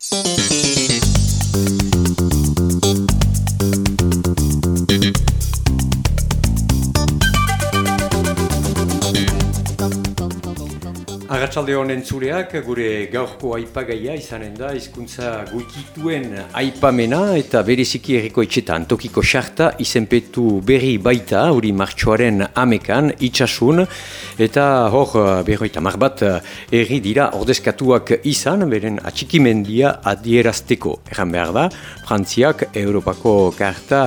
you Arratxalde honen zureak, gure gaurko aipagaia izanen da, hizkuntza gutituen aipamena eta bereziki erriko etxetan. Tokiko xarta izenpetu berri baita, hori martxoaren amekan, itxasun, eta hor berroita marbat erri dira ordezkatuak izan, beren atxikimendia adierazteko. Erran behar da, Frantziak Europako karta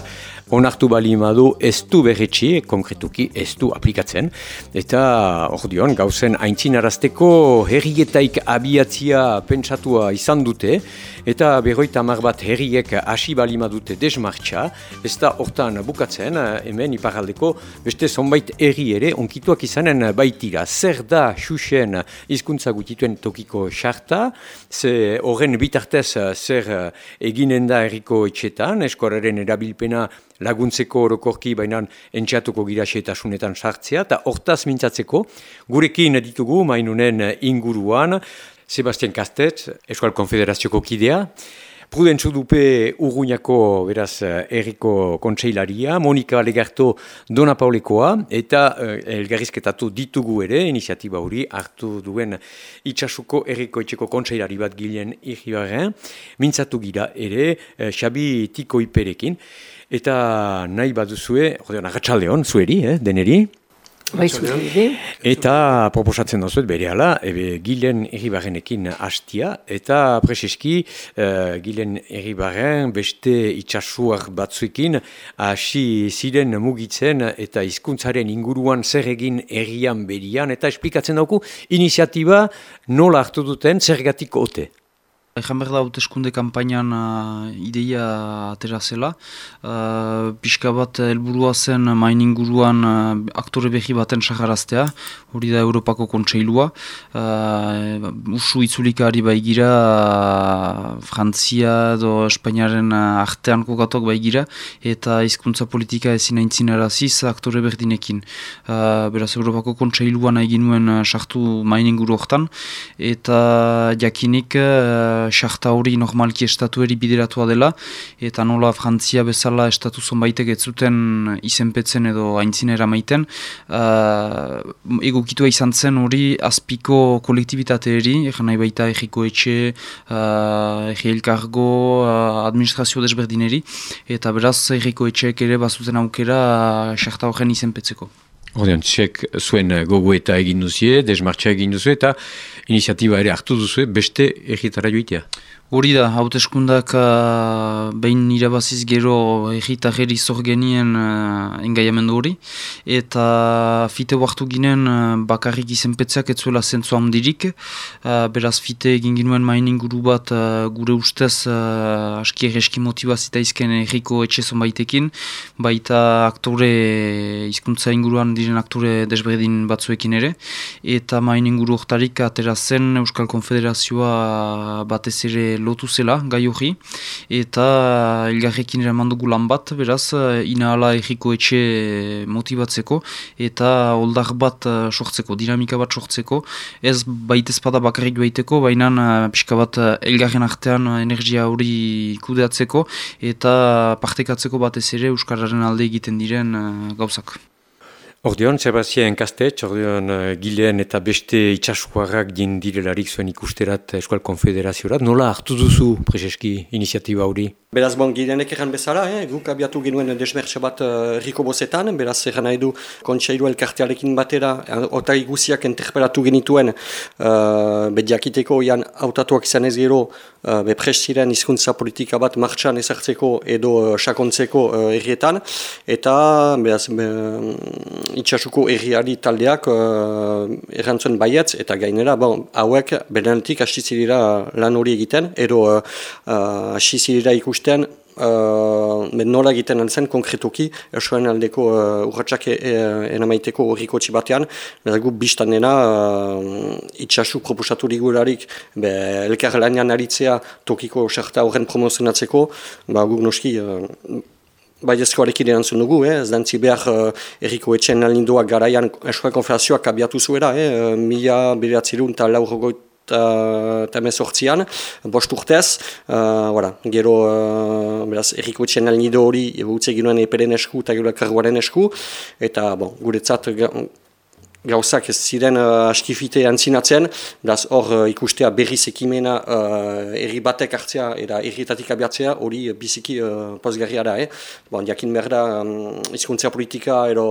onartu bali madu ez du berretxi, konkretuki ez du aplikatzen. Eta hor dion, gauzen aintzinarazteko herrietaik abiatzia pentsatua izan dute, eta berroita mar bat herriek hasi bali madute desmartxa, ez da hortan bukatzen, hemen iparaldeko beste zonbait herri ere onkituak izanen baitira. Zer da xuxen hizkuntza gutituen tokiko xarta, ze horren bitartez zer eginen da herriko etxetan, eskoraren erabilpena laguntzeko orokorki baina entxatuko gira xetasunetan sartzea, eta hortaz mintzatzeko, gurekin ditugu mainunen inguruan, Sebastian Kastet, Eskual Konfederazioko kidea, Prudentzu dupe Urruñako, beraz, erriko kontseilaria, Monika Legarto Dona Paulekoa, eta eh, elgarrizketatu ditugu ere, iniziatiba hori, hartu duen itxasuko erriko etxeko kontseilari bat gilen irribarren, mintzatu gira ere, eh, Xabi Tiko Iperekin, Eta nahi bat duzue, ordean, agatxaldeon, zueri, eh, deneri. Bai, zueri. Eta proposatzen dozuet bere ala, ebe gilen erribarrenekin hastia, eta preseski uh, gilen erribarren beste itxasuak batzuekin hasi ziren mugitzen eta hizkuntzaren inguruan zer egin errian berian, eta esplikatzen dauku iniziatiba nola hartu duten zergatik ote. Ejan behar da hauteskunde kampainan uh, ideia atera zela. Uh, pixka bat helburua zen main inguruan uh, aktore behi baten saharaztea, hori da Europako kontseilua. Uh, usu itzulikari baigira uh, Frantzia edo Espainiaren uh, artean kokatok baigira, eta hizkuntza politika ezin aintzin eraziz aktore berdinekin. Uh, beraz Europako kontseiluan egin nuen uh, sartu main inguru hortan, eta jakinik sarta hori normalki estatueri bideratua dela, eta nola Frantzia bezala estatu zonbaitek ez zuten izenpetzen edo aintzinera maiten, uh, egokitua izan zen hori azpiko kolektibitate eri, egan nahi baita egiko etxe, uh, egi elkargo, uh, administrazio desberdineri, eta beraz egiko etxeek ere bazuten aukera sarta uh, horren izenpetzeko. Ordean, txek zuen gogo eta egin duzie, desmartxa egin duzu eta iniziatiba ere hartu duzu beste egitara joitea. Hori da, hauteskundak uh, behin irabaziz gero egitajeri zor genien uh, engaiamendu hori. Eta fite huartu ginen uh, bakarrik izenpetzeak etzuela zentzu handirik. Uh, beraz fite egin ginuen main inguru bat uh, gure ustez uh, aski erreski motibazita izken erriko etxezon baitekin. Baita aktore, hizkuntza inguruan diren aktore desberdin batzuekin ere. Eta main inguru hortarik atera zen Euskal Konfederazioa batez ere lotu zela gai hori eta ilgarrekin eraman dugu lan bat beraz inahala egiko etxe motibatzeko eta oldar bat eh, sortzeko, dinamika bat sortzeko ez baitez pada bakarrik baiteko baina eh, pixka bat elgarren artean energia hori kudeatzeko eta partekatzeko batez ere Euskararen alde egiten diren eh, gauzak. Ordeon, Sebastien Kastetx, ordeon uh, gilean eta beste itxasuarrak din direlarik zuen ikusterat Eskual Konfederaziorat. Nola hartu duzu, Prezeski, iniziatiba hori? Beraz, bon, gileanek egan bezala, eh? guk abiatu genuen desmertxe bat uh, Riko Bozetan, beraz, egan nahi du kontseiru elkartearekin batera, ota iguziak interpelatu genituen, uh, bediakiteko ian autatuak izan ez gero, uh, bepresiren izkuntza politika bat martxan ezartzeko edo uh, sakontzeko uh, errietan, eta, beraz, be, itxasuko erriari taldeak uh, errantzuen baietz, eta gainera, bon, hauek benenetik hastizilira lan hori egiten, edo uh, uh, hastizilira ikusten, Uh, nola egiten altzen konkretuki esoen aldeko uh, urratxak e, e, enamaiteko horriko txibatean gu biztan dena uh, itxasu proposatu ligurarik elkar lanian aritzea tokiko sarta horren promozionatzeko ba, guk noski uh, Bai ezkoarekin erantzun dugu, eh? ez dantzi behar uh, erriko etxen alindoak garaian eskoa konferazioak abiatu zuera, eh? mila beratzerun eta uh, eta emezortzian, bost urtez, uh, gero uh, beraz, erriko etxen alnido hori utze ginoen eperen esku eta gero karguaren esku, eta bon, guretzat gauzak ez ziren uh, askifite antzinatzen, beraz hor uh, ikustea berriz ekimena uh, erri batek hartzea eta errietatik abiatzea hori biziki uh, pozgarria da. Eh? Bon, jakin behar da um, izkuntzea politika edo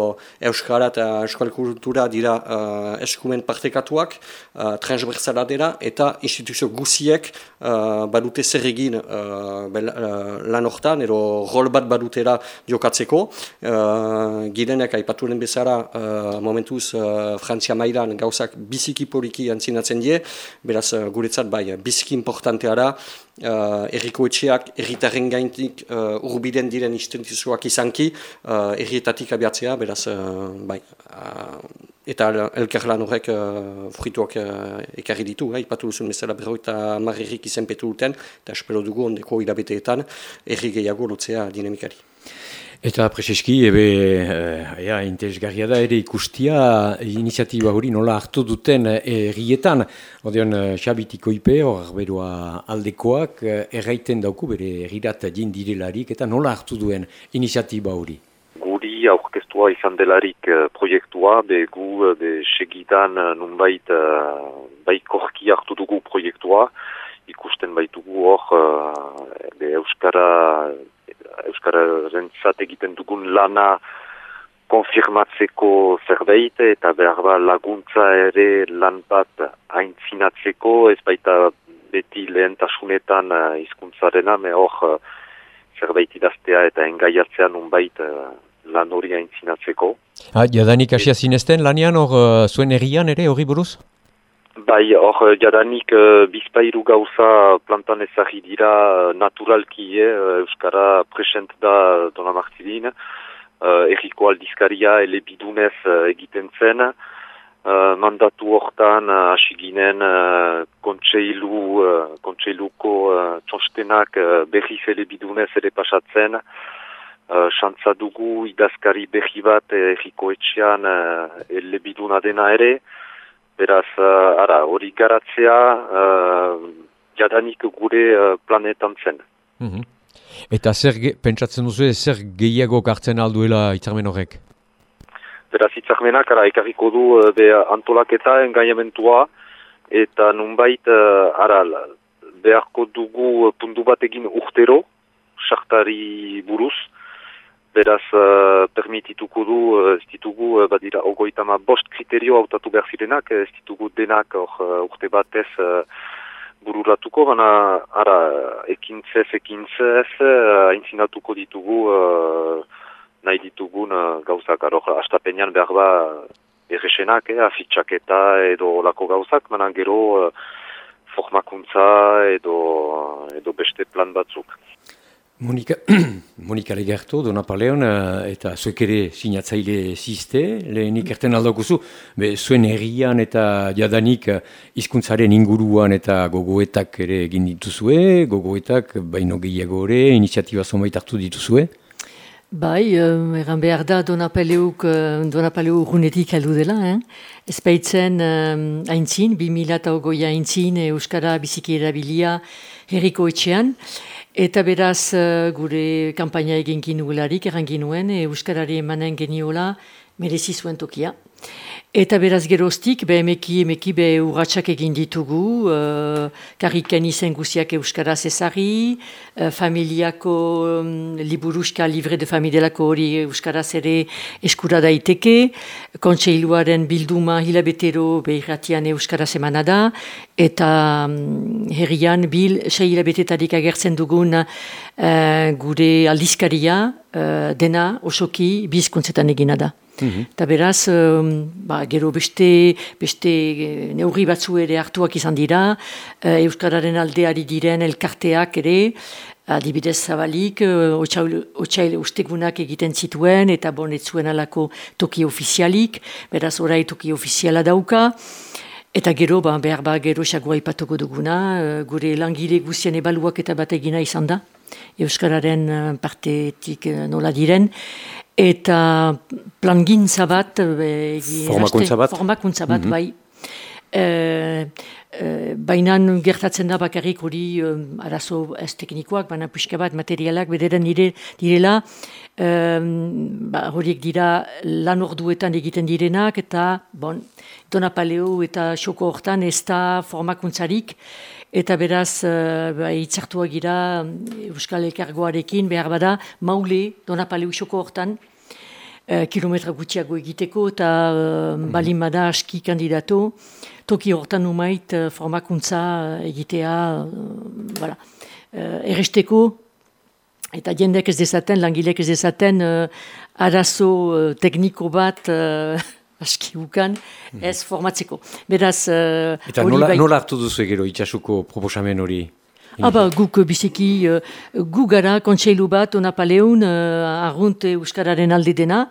euskara eta euskal kultura dira uh, eskumen partekatuak, uh, transversala dira eta instituzio guziek uh, badute zer egin uh, lan hortan edo rol bat badutera jokatzeko. Uh, girenek aipaturen bezala uh, momentuz uh, Frantzia mailan gauzak biziki poliki antzinatzen die, beraz uh, guretzat bai, biziki importantea da, uh, erriko etxeak gaintik uh, urbiden diren instituzioak izanki, uh, errietatik abiatzea, beraz bai, eta elkarlan horrek uh, frituak uh, ekarri ditu, eh? ipatu duzun bezala berro eta marrerik izenpetu duten, eta espero dugu ondeko hilabeteetan erri gehiago lotzea dinamikari. Eta preseski, ebe, e, ja, interesgarria da ere ikustia iniziatiba hori nola hartu duten errietan. Odeon, eh, Xabitiko ipe, hor berua aldekoak, erraiten dauku bere errirat jindirelarik, eta nola hartu duen iniziatiba hori? Guri aurkestua izan delarik proiektua, be gu be segitan nunbait bai korki hartu dugu proiektua, ikusten baitugu hor, be Euskara Euskararen zat egiten dugun lana konfirmatzeko zerbait eta behar ba laguntza ere lan bat aintzinatzeko ez baita beti lehentasunetan uh, izkuntzarena me hor uh, zerbait idaztea eta engaiatzea nunbait uh, lan hori aintzinatzeko. Ah, jadanik asia zinezten lanian hor zuen errian ere hori buruz? Bai, hor, jadanik uh, bizpairu gauza plantan ezagri dira uh, naturalki, eh, Euskara present da dona martidin, uh, erriko aldizkaria ele bidunez uh, egiten zen, uh, mandatu hortan asiginen uh, kontseilu, uh, kontseiluko uh, txostenak uh, berriz ele bidunez ere pasatzen, uh, dugu idazkari berri bat erriko etxean uh, ele dena ere, Beraz, uh, ara, hori garatzea uh, jadanik gure uh, planetan zen. Mm Eta zer pentsatzen duzu, zer gehiago gartzen alduela itzarmen horrek? Beraz, itzarmenak, ara, ekarriko du be, antolaketa engaiamentua, eta nunbait, uh, ara, beharko dugu puntu bat egin urtero, sartari buruz, beraz uh, permitituko du uh, ez ditugu uh, badira ogoitama bost kriterio hautatu behar zirenak ez ditugu denak or, urte batez uh, bururatuko baina ara ekintzez ekintzez uh, intzinatuko ditugu uh, nahi ditugun uh, gauzak aro astapenean behar ba erresenak, eh, afitxaketa edo olako gauzak, baina gero uh, formakuntza edo, edo beste plan batzuk. Monika, Monika Legerto, Dona Paleon, eh, eta zuek ere sinatzaile ziste, lehenik erten aldokuzu, be, zuen herrian eta jadanik eh, hizkuntzaren inguruan eta gogoetak ere egin dituzue, gogoetak baino gehiago ere, iniziatiba zonbait hartu dituzue? Bai, um, egan behar da Dona Paleuk, Dona Paleuk runetik heldu dela, eh? ez baitzen um, aintzin, 2008 aintzin, Euskara biziki erabilia herriko etxean, Eta beraz eh, gure kampaina egin ginugularik, erran ginuen, Euskarari emanen geniola merezi zuen tokia. Eta beraz geroztik, be emeki, emeki be urratxak egin ditugu, uh, karriken izen guziak euskaraz ezari, uh, familiako um, liburuska livre de familielako hori euskaraz ere eskura daiteke, kontseiluaren bilduma hilabetero behiratian euskaraz emana da, eta um, herrian bil sei hilabetetarik agertzen dugun uh, gure aldizkaria uh, dena osoki bizkuntzetan egina da. Mhm. Eta beraz, ba, gero beste, beste eh, neurri batzu ere hartuak izan dira, uh, Euskararen aldeari diren elkarteak ere, adibidez zabalik, uh, otxaile ustegunak egiten zituen, eta bonetzuen alako toki ofizialik, beraz orai toki ofiziala dauka, Eta gero, ba, behar ba, gero xagoa ipatuko duguna, gure langile guzien ebaluak eta bat egina izan da, Euskararen partetik nola diren, eta plangintza bat, formakuntza bat, formakuntza bat mm -hmm. bai, E, e, baina gertatzen da bakarrik hori um, arazo ez teknikoak, baina pixka bat materialak bederen dire, direla, ba, horiek dira lan orduetan egiten direnak, eta bon, dona paleo eta xoko hortan ez da formakuntzarik, eta beraz uh, ba, itzartuak gira Euskal Elkargoarekin behar bada maule dona paleo xoko hortan, uh, kilometra gutxiago egiteko eta uh, balin bada aski kandidatu, toki hortan umait uh, formakuntza egitea, uh, erresteko, eta jendek ez dezaten, langilek ez dezaten, uh, arazo tekniko bat, uh, aski bukan, ez formatzeko. Beraz, uh, eta nola, bai... nola hartu duzu egero itxasuko proposamen hori? Aba, guk biziki, uh, gu gara kontseilu bat, onapaleun, uh, argunt Euskararen alde dena,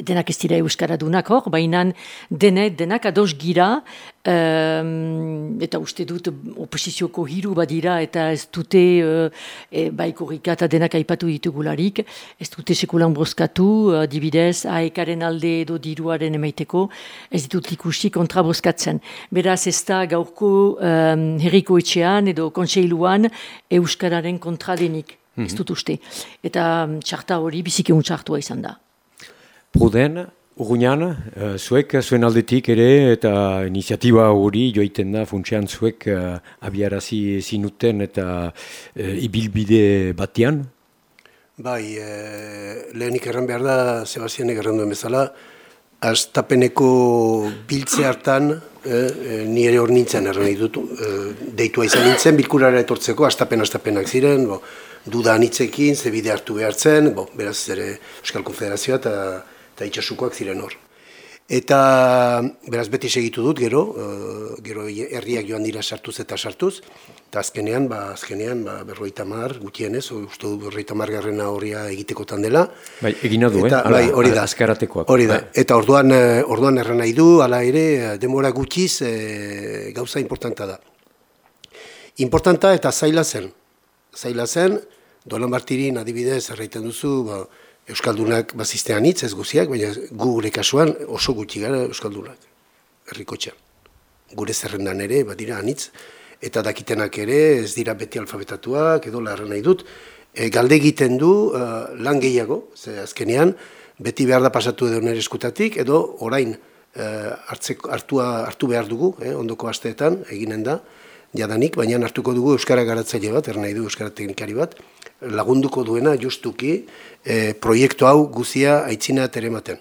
denak ez dira euskaradunak hor, baina denet, denak ados gira, um, eta uste dut oposizioko hiru badira, eta ez dute uh, e, baiko eta denak aipatu ditugularik, ez dute sekulan broskatu, adibidez, aekaren alde edo diruaren emaiteko, ez ditut ikusi kontra broskatzen. Beraz ez da gaurko um, herriko etxean edo kontseiluan euskararen kontra denik. Ez mhm. dut uste. Eta txarta hori biziki txartua izan da. Pruden, Urruñan, uh, zuek zuen aldetik ere eta iniziatiba hori joiten da funtsean zuek uh, abiarazi zinuten eta uh, ibilbide batean? Bai, e, lehenik erran behar da, Sebastianek erran duen bezala, astapeneko biltze hartan, e, ni ere hor nintzen erran dut, e, deitua izan nintzen, bilkurara etortzeko, astapen-astapenak ziren, bo, duda anitzekin, ze bide hartu behartzen, bo, beraz ere Euskal Konfederazioa eta eta itxasukoak ziren hor. Eta beraz beti segitu dut gero, uh, gero herriak joan dira sartuz eta sartuz, eta azkenean, ba, azkenean ba, berroita mar, gutienez, uste du berroita mar garrena horria egitekotan dela. Bai, egina du, eta, eh? bai, hori da, azkaratekoak. Hori da, bai. eta orduan, eh, orduan erran nahi du, ala ere, demora gutxiz e, gauza importanta da. Importanta eta zaila zen. Zaila zen, Dolan Bartirin adibidez, erraiten duzu, ba, Euskaldunak baziztean hitz ez guziak, baina gu gure kasuan oso gutxi gara Euskaldunak, errikotxean. Gure zerrendan ere, badira anitz, eta dakitenak ere ez dira beti alfabetatuak, edo larra nahi dut, e, galde egiten du uh, lan gehiago, ze azkenean, beti behar da pasatu edo nire eskutatik, edo orain uh, hartua, hartu behar dugu, eh, ondoko asteetan, eginen da, jadanik, baina hartuko dugu Euskara garatzaile bat, er nahi du Euskara teknikari bat, lagunduko duena justuki e, proiektu hau guzia aitzina terematen.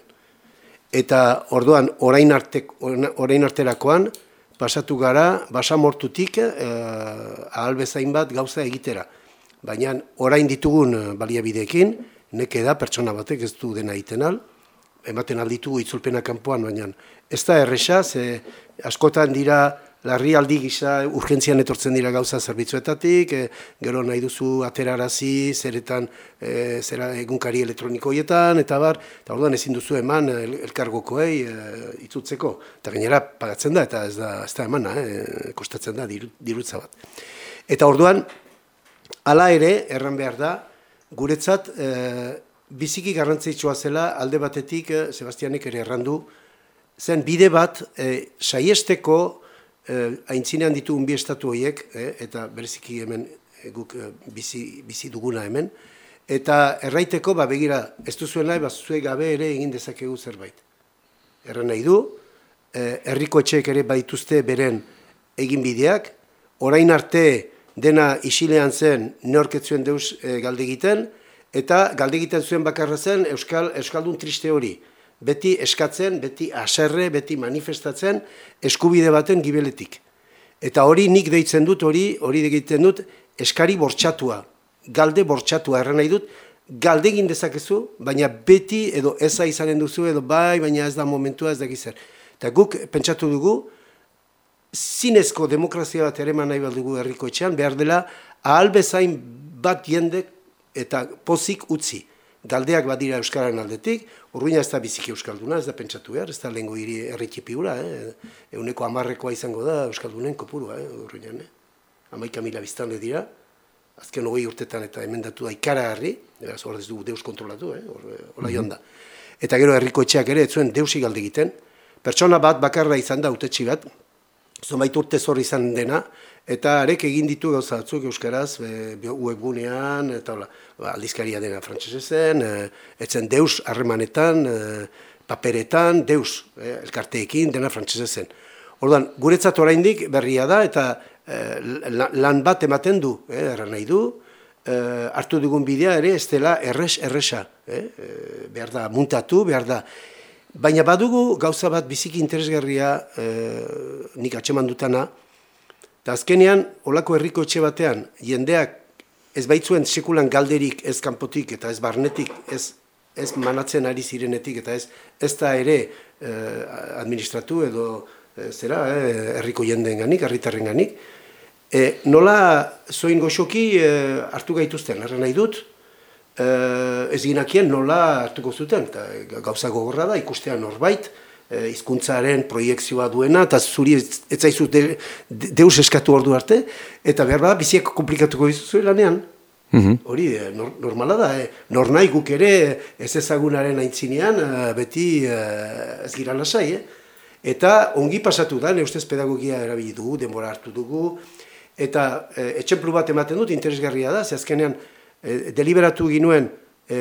Eta orduan orain, arte, orain arterakoan pasatu gara basamortutik e, ahal bezain bat gauza egitera. Baina orain ditugun baliabideekin, neke da pertsona batek ez du dena egiten al, ematen alditugu itzulpena kanpoan, baina ez da erresa, ze askotan dira larri aldi gisa urgentzian etortzen dira gauza zerbitzuetatik, e, gero nahi duzu aterarazi, zeretan e, zera egunkari elektronikoietan, eta bar, eta orduan ezin duzu eman el, elkargokoei e, itzutzeko. Eta gainera pagatzen da, eta ez da, ez da emana, e, kostatzen da dirutza bat. Eta orduan, hala ere, erran behar da, guretzat, e, biziki garrantzitsua zela alde batetik, e, Sebastianek ere errandu, zen bide bat, e, saiesteko, eh, aintzinean ditugun bi estatu horiek, eh, eta bereziki hemen eh, guk eh, bizi, bizi duguna hemen, eta erraiteko, ba, begira, ez duzuen nahi, ba, zue gabe ere egin dezakegu zerbait. Erra nahi du, eh, herriko etxeek ere baituzte beren egin bideak, orain arte dena isilean zen neorketzuen deus eh, galde egiten, eta galde egiten zuen bakarra zen Euskal, Euskaldun triste hori beti eskatzen, beti aserre, beti manifestatzen eskubide baten gibeletik. Eta hori nik deitzen dut, hori hori egiten dut, eskari bortxatua, galde bortxatua, erren nahi dut, galde egin dezakezu, baina beti edo eza izanen duzu, edo bai, baina ez da momentua ez da gizar. Eta guk pentsatu dugu, zinezko demokrazia bat ere nahi baldugu herriko etxean, behar dela, ahal bezain bat jendek eta pozik utzi galdeak badira Euskararen aldetik, urruina ez da biziki Euskalduna, ez da pentsatu behar, ez da lehenko hiri erritxipi gura, eh? euneko amarrekoa izango da Euskaldunen kopurua, eh? urruinan. Eh? Amaika mila biztanle dira, azken hogei urtetan eta emendatu da ikara harri, eraz hor ez dugu deus kontrolatu, eh? hola mm joan da. Eta gero herriko etxeak ere, ez zuen deusi galde egiten, pertsona bat bakarra izan da, utetxi bat, zonbait urte zor izan dena, eta arek egin ditu gauza euskaraz, e, webgunean, eta hola, ba, aldizkaria dena frantsesezen, e, etzen deus harremanetan, e, paperetan, deus, e, elkarteekin, dena frantsesezen. Orduan, guretzat oraindik berria da, eta e, lan bat ematen du, e, erran nahi du, e, hartu dugun bidea ere, ez dela erres, erresa, e, behar da, muntatu, behar da, Baina badugu gauza bat biziki interesgarria e, nik atxeman dutana, eta azkenean, olako herriko etxe batean, jendeak ez baitzuen sekulan galderik ez kanpotik eta ez barnetik, ez, ez manatzen ari zirenetik, eta ez, ez da ere e, administratu edo e, zera, e, herriko jendeen ganik, herritarren ganik, e, nola zoin goxoki e, hartu gaituzten, erren nahi dut, eh, ez ginakien nola hartuko zuten, eta gauza gogorra da, ikustean norbait, eh, hizkuntzaren proiektzioa duena, eta zuri ez zaizu de, deus eskatu ordu arte, eta behar bada biziak komplikatuko izuzu lanean. Mhm. Hori, eh, normala da, eh? nor nahi guk ere ez ezagunaren aintzinean beti ez gira lasai, eh? Eta ongi pasatu da, ne ustez pedagogia erabili dugu, denbora hartu dugu, eta eh, etxemplu bat ematen dut interesgarria da, ze azkenean e, deliberatu ginuen e,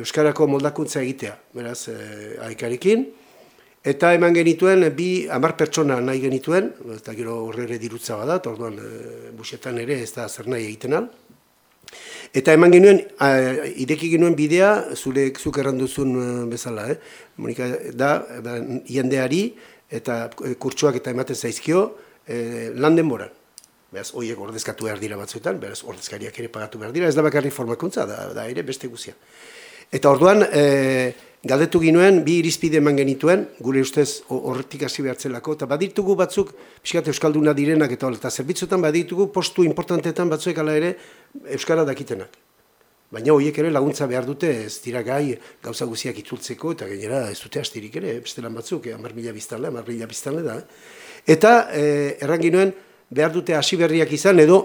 Euskarako moldakuntza egitea, beraz, e, aikarekin, eta eman genituen bi hamar pertsona nahi genituen, eta gero horre dirutza bada, orduan e, busetan ere ez da zer nahi egiten al. Eta eman genuen, a, ideki genuen bidea, zure zuk erranduzun bezala, eh? Monika, da, jendeari, eta kurtsuak eta ematen zaizkio, e, lan denboran beraz, oiek ordezkatu behar dira batzuetan, beraz, ordezkariak ere pagatu behar dira, ez da bakarri formakuntza, da, da ere beste guzia. Eta orduan, e, galdetu ginuen, bi irizpide eman genituen, gure ustez horretik hasi behartzelako, eta baditugu batzuk, pixkat Euskalduna direnak eta eta zerbitzuetan baditugu postu importantetan batzuek ala ere Euskara dakitenak. Baina horiek ere laguntza behar dute, ez dira gai gauza guziak itzultzeko, eta gainera ez dute astirik ere, beste lan batzuk, eh, amar mila biztanle, amar mila biztanle da. Eta eh, erranginuen, behar dute hasi berriak izan edo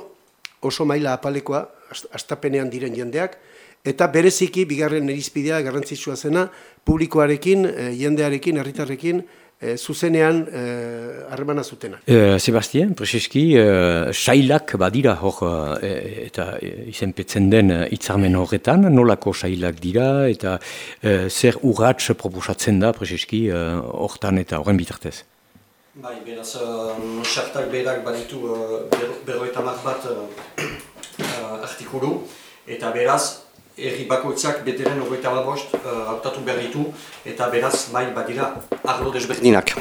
oso maila apalekoa astapenean diren jendeak eta bereziki bigarren erizpidea garrantzitsua zena publikoarekin, e, jendearekin, herritarrekin e, zuzenean eh, harremana e, zutena. E, Sebastian, prezeski, e, sailak badira hor e, eta izenpetzen den hitzarmen horretan, nolako sailak dira eta e, zer urratz proposatzen da prezeski hortan eta horren bitartez? Bai, beraz, uh, sartak berak baditu uh, berro eta bat uh, artikulu, eta beraz, erri bakoitzak beteren ogoita bat bost uh, hautatu behar eta beraz, bai, badira, arlo desberdinak.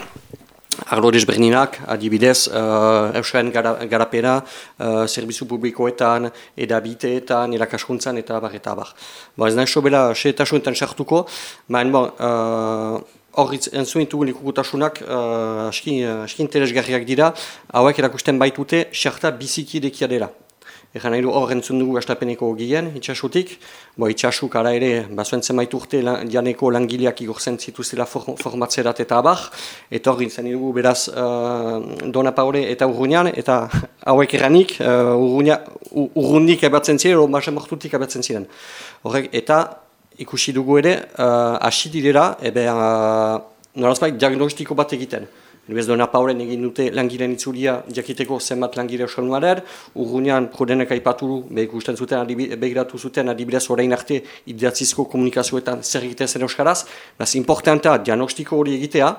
Arlo desberdinak, adibidez, uh, Euskaren garapera, uh, servizu publikoetan, edabiteetan, erakaskuntzan, eta bar, eta bar. Ba, ez nahi sobera, xe sartuko, baina, bon, uh, hor entzuen ditugu likukutasunak uh, aski, uh, aski interesgarriak dira, hauek erakusten baitute xarta biziki dekia dela. Egan nahi du hor entzun dugu astapeneko gien, itxasutik, bo itxasuk ara ere, bazuen zenbait urte dianeko langileak igorzen zituzela for, formatzerat eta abar, eta hor gintzen dugu beraz uh, Dona Paure eta Urruñan, eta hauek eranik uh, Urrundik abatzen ziren, o masen mortutik abatzen ziren. Horrek, eta ikusi dugu ere, uh, hasi direra, ebe, uh, norazbait, diagnostiko bat egiten. Bez dona pauren egin dute langiren itzulia jakiteko zenbat langire euskal nuarer, urgunean prodenek aipatu be ikusten zuten, begiratu zuten, adibidez orain arte idatzizko komunikazioetan zer egiten zen euskaraz, naz importanta diagnostiko hori egitea,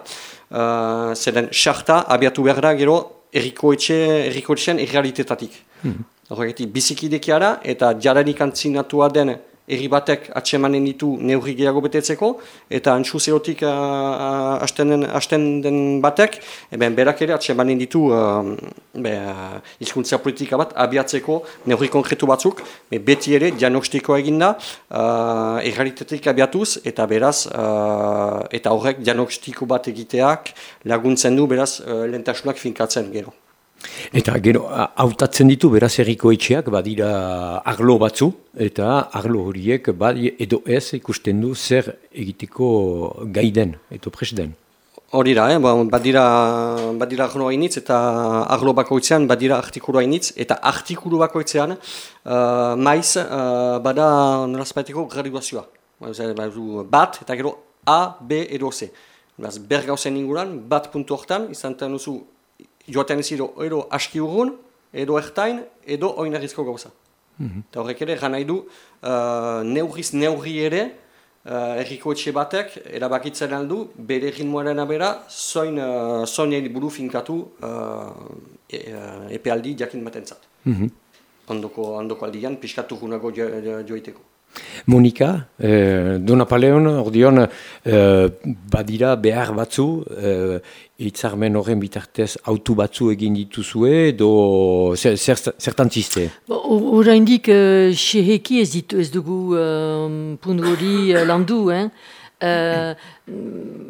uh, zeren xarta abiatu behar da gero errikoetxe, errikoetxean errealitetatik. Mm -hmm. Bizikidekiara eta jaranik antzinatua den erri batek atsemanen ditu neurri gehiago betetzeko, eta antxu zerotik hasten den batek, eben berak ere atsemanen ditu uh, be, uh, politika bat abiatzeko neurri konkretu batzuk, be, beti ere diagnostikoa eginda, uh, errealitetik abiatuz, eta beraz, uh, eta horrek diagnostiko bat egiteak laguntzen du, beraz, uh, lentasunak finkatzen gero. Eta gero, hautatzen ditu beraz erriko etxeak badira arlo batzu, eta arlo horiek badi edo ez ikusten du zer egiteko gaiden, edo presden. Hori da, eh? Ba, badira, badira arlo hainitz eta arlo bakoitzean badira artikulu hainitz, eta artikulu bakoitzean uh, maiz uh, bada nolazpaeteko graduazioa. Bat, eta gero A, B edo C. Bergauzen inguran, bat puntu hortan, izan duzu joaten ez ero aski urgun, edo ertain, edo oinarrizko gauza. Mhm. Eta horrek ere, gana du, uh, neurriz neurri ere, uh, erriko etxe batek, erabakitzen aldu, bere ritmoaren abera, zoin, uh, zoin buru finkatu uh, e, uh, epealdi jakin batentzat. Mm Ondoko, ondoko aldian, piskatu gunago jo, joiteko. Monika, eh, Dona Paleon, ordion, eh, badira behar batzu, eh, itzarmen horren bitartez autu batzu egin dituzue, edo zer, zer, zertan txiste? Hora indik, uh, xeheki ez, ditu, ez dugu puntu hori uh, landu, eh? Uh,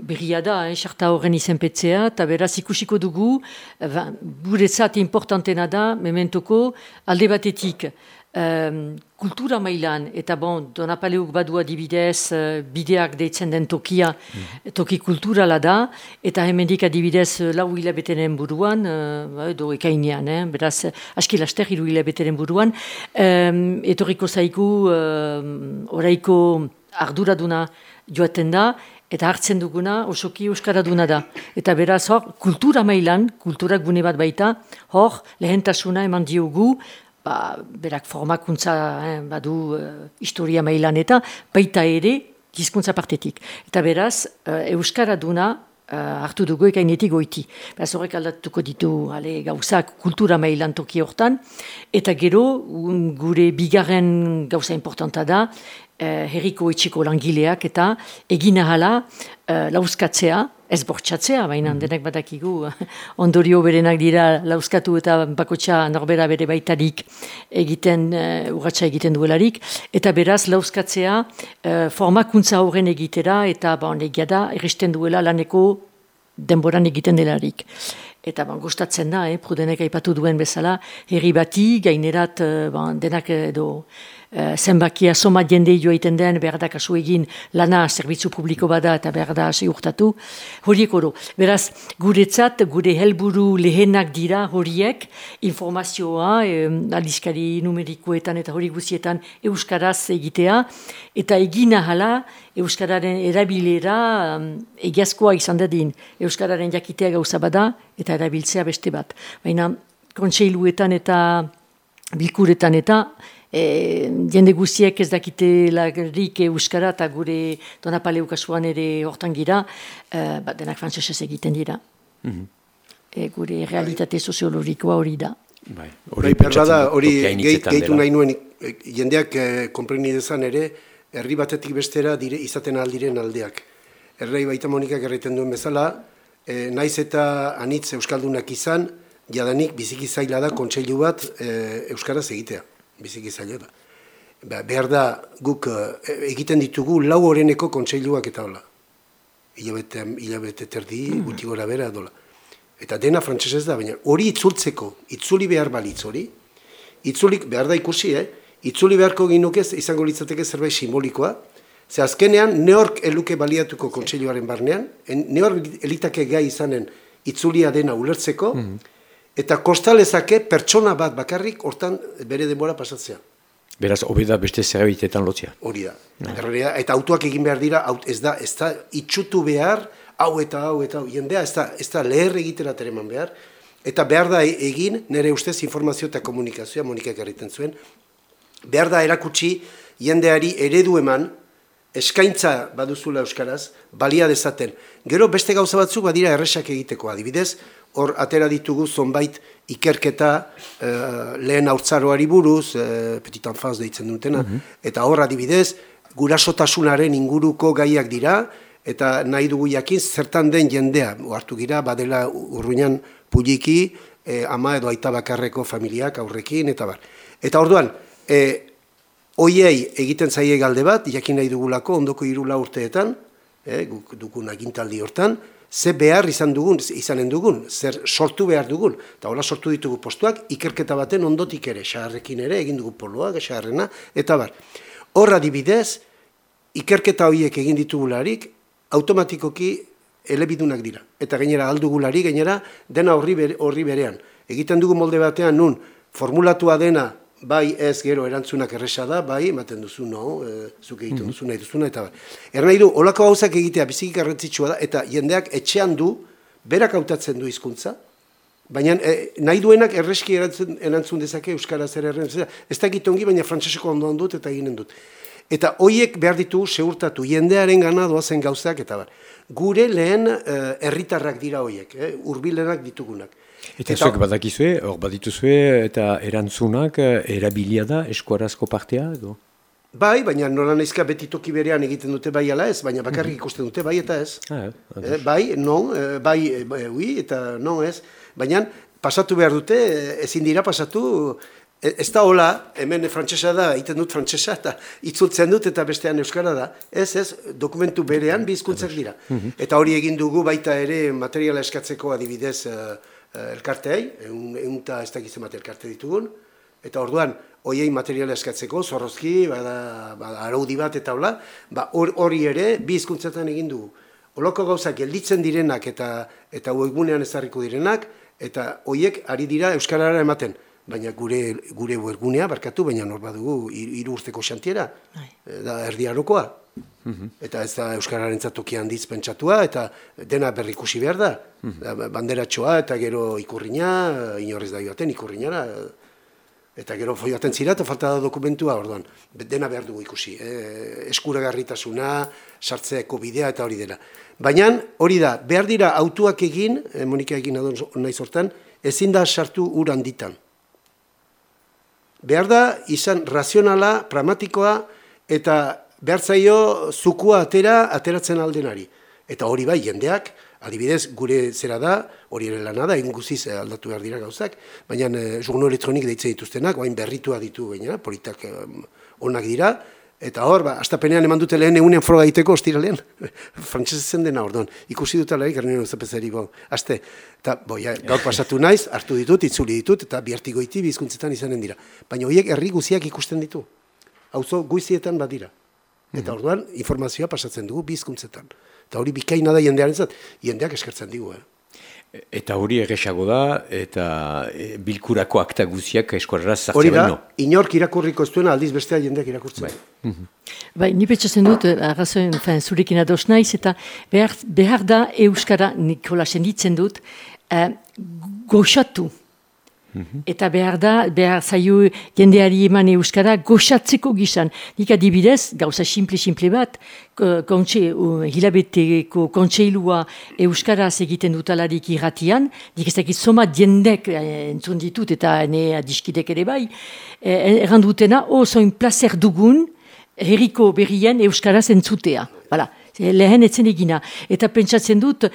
berria da, eh, sarta horren izenpetzea, eta beraz ikusiko dugu, uh, guretzat importantena da, mementoko, alde batetik, um, kultura mailan, eta bon, Donapaleuk badua adibidez uh, bideak deitzen den tokia, mm. toki kulturala da, eta hemendik adibidez uh, lau hilabetenen buruan, uh, edo ekainean, eh, beraz, aski laster hiru hilabetenen buruan, um, etorriko zaiku um, oraiko arduraduna joaten da, eta hartzen duguna osoki euskaraduna da. Eta beraz, hor, kultura mailan, kultura gune bat baita, hor, lehentasuna eman diogu, ba, berak formakuntza eh, badu uh, historia mailan eta baita ere hizkuntza partetik. Eta beraz, uh, Euskara duna uh, hartu dugu ekainetik goiti. Beraz horrek aldatuko ditu ale, gauzak kultura mailan toki hortan. Eta gero, gure bigarren gauza importanta da, uh, herriko etxeko langileak eta egina hala uh, lauskatzea, ez bortxatzea, baina mm. denak badakigu ondorio berenak dira lauzkatu eta bakotxa norbera bere baitarik egiten, uh, urratxa egiten duelarik, eta beraz lauzkatzea uh, formakuntza horren egitera eta ba, egia da, erresten duela laneko denboran egiten delarik. Eta ban, gustatzen da, eh, prudenek aipatu duen bezala, herri bati, gainerat, uh, ban, denak edo, uh, zenbakia soma jende joaiten den, behar da kasu egin lana zerbitzu publiko bada eta behar da urtatu, horiek oro. Beraz, guretzat, gure helburu lehenak dira horiek, informazioa, eh, aldizkari numerikoetan eta hori guzietan Euskaraz egitea, eta egina hala, Euskararen erabilera um, egiazkoa izan dadin, Euskararen jakitea gauza bada eta erabiltzea beste bat. Baina, kontseiluetan eta bilkuretan eta e, jende guztiek ez dakite lagrik euskara eta gure donapaleu kasuan ere hortan gira, e, bat denak frantzesez egiten dira. Mm gure realitate soziologikoa hori da. Bai, hori bai, da, hori gehitu nahi nuen jendeak e, kompreni dezan ere, herri batetik bestera dire, izaten aldiren aldeak. Errei baita monikak erraiten duen bezala, e, naiz eta anitz euskaldunak izan, jadanik biziki zaila da kontseilu bat e, euskaraz egitea biziki zaila da. Ba, behar da, guk eh, egiten ditugu lau horreneko kontseiluak eta hola. Ilabete, ilabete terdi, mm. guti gora bera dola. Eta dena frantsesez da, baina hori itzultzeko, itzuli behar balitz hori, itzulik behar da ikusi, eh? itzuli beharko ginukez izango litzateke zerbait simbolikoa, ze azkenean neork eluke baliatuko kontseiluaren barnean, en, neork elitake gai izanen itzulia dena ulertzeko, mm eta kostalezake pertsona bat bakarrik hortan bere denbora pasatzea. Beraz, hobi da beste zerbitetan lotzia. Hori da. Eta autuak egin behar dira, ez da, ez da itxutu behar, hau eta hau eta hau, jendea, ez da, ez da leher egitera tereman behar, eta behar da egin, nire ustez informazio eta komunikazioa, Monika erriten zuen, behar da erakutsi jendeari eredu eman, eskaintza baduzula euskaraz, balia dezaten. Gero beste gauza batzuk badira erresak egiteko adibidez, hor atera ditugu zonbait ikerketa uh, lehen haurtzaroari buruz, uh, petit enfaz deitzen dutena, mhm. eta hor adibidez, gurasotasunaren inguruko gaiak dira, eta nahi dugu jakin zertan den jendea, hartu gira, badela urruinan puliki, eh, ama edo aita bakarreko familiak aurrekin, eta bar. Eta orduan, eh, Oiei egiten zaie galde bat, jakin nahi dugulako, ondoko irula urteetan, eh, dugun agintaldi hortan, ze behar izan dugun, izanen dugun, zer sortu behar dugun. Eta hola sortu ditugu postuak, ikerketa baten ondotik ere, xaharrekin ere, egin dugu poloak, xaharrena, eta bar. Horra dibidez, ikerketa horiek egin ditugularik, automatikoki elebidunak dira. Eta gainera aldugulari, gainera dena horri, bere, horri berean. Egiten dugu molde batean nun, formulatua dena bai ez gero erantzunak erresa da, bai ematen duzu, no, e, zuk egiten mhm. duzu nahi duzuna, eta bai. Er nahi du, olako egitea biziki garrantzitsua da, eta jendeak etxean du, berak hautatzen du hizkuntza, Baina e, nahi duenak erreski erantzun, erantzun dezake Euskara zer erren. Ez da ongi, baina frantseseko ondoan dut eta eginen dut. Eta hoiek behar ditu seurtatu jendearen gana doazen gauzak eta bar. Gure lehen uh, herritarrak dira hoiek, eh, urbilenak ditugunak. Eta, eta zuek badakizue, hor badituzue eta erantzunak erabilia da eskuarazko partea edo? Bai, baina nola naizka beti toki berean egiten dute bai ala ez, baina bakarrik mhm. ikusten dute bai eta ez. Ah, eh, bai, non, eh, bai, bai, ui, eta non ez. Baina pasatu behar dute, eh, ezin dira pasatu, ez da hola, hemen frantsesa da, egiten dut frantsesa eta itzultzen dut eta bestean euskara da. Ez, ez, dokumentu berean bizkuntzak dira. Mhm. Eta hori egin dugu baita ere materiala eskatzeko adibidez uh, elkarteai, egun eta ez dakitzen bat elkarte ditugun. Eta orduan, hoiei materiala eskatzeko, zorrozki, bada, bada araudi bat eta hola, ba, hori ere, bi hizkuntzetan egin dugu. Oloko gauzak gelditzen direnak eta eta webgunean ezarriko direnak, eta hoiek ari dira Euskarara ematen. Baina gure, gure webgunea, barkatu, baina nor badugu hiru urteko xantiera, bai. da erdi arokoa. Mhm. Eta ez da Euskararen zatoki handiz pentsatua, eta dena berrikusi behar da. Mm Banderatxoa eta gero ikurrina, inorrez da joaten ikurrinara, Eta gero foioaten zira eta falta da dokumentua, orduan, dena behar dugu ikusi. E, eskuragarritasuna, sartzeeko bidea eta hori dela. Baina hori da, behar dira autuak egin, e, Monika egin adon nahi sortan, ezin da sartu uran ditan. Behar da, izan razionala, pramatikoa, eta behar zaio zukua atera, ateratzen aldenari. Eta hori bai, jendeak, Adibidez, gure zera da, hori ere lana da, guziz eh, aldatu behar dira gauzak, baina e, jurno elektronik deitzen dituztenak, baina berritua ditu baina, politak e, onak dira, eta hor, ba, astapenean eman dute lehen egunean froga egiteko, ostira lehen, frantzesezen dena hor ikusi dut alaik, garen uzapezari, bo, aste, eta bo, ja, gaur pasatu naiz, hartu ditut, itzuli ditut, eta biartigoiti bizkuntzetan izanen dira. Baina horiek herri guziak ikusten ditu, hauzo guizietan badira. Eta mhm. orduan, informazioa pasatzen dugu bizkuntzetan. Eta hori bikaina da jendearen zat, jendeak eskertzen digu. Eh? Eta hori egesago da, eta e, bilkurako akta guziak eskorra zartzen Hori da, inork irakurriko ez duena aldiz bestea jendeak irakurtzen. Bai, mm bai ni petxasen dut, eh, arrazoen, zurekin ados naiz, eta behar, behar da Euskara, Nikola senditzen dut, eh, goxatu. Eta behar da, behar zaio jendeari eman euskara goxatzeko gizan. Nik adibidez, gauza simple-simple bat, kontxe, uh, hilabeteko kontseilua euskaraz egiten dutalarik irratian, nik ez dakit soma jendek eh, entzun ditut eta ne adiskidek ere bai, eh, errandutena, oh, placer dugun herriko berrien euskaraz entzutea. Voilà lehen etzen egina. Eta pentsatzen dut,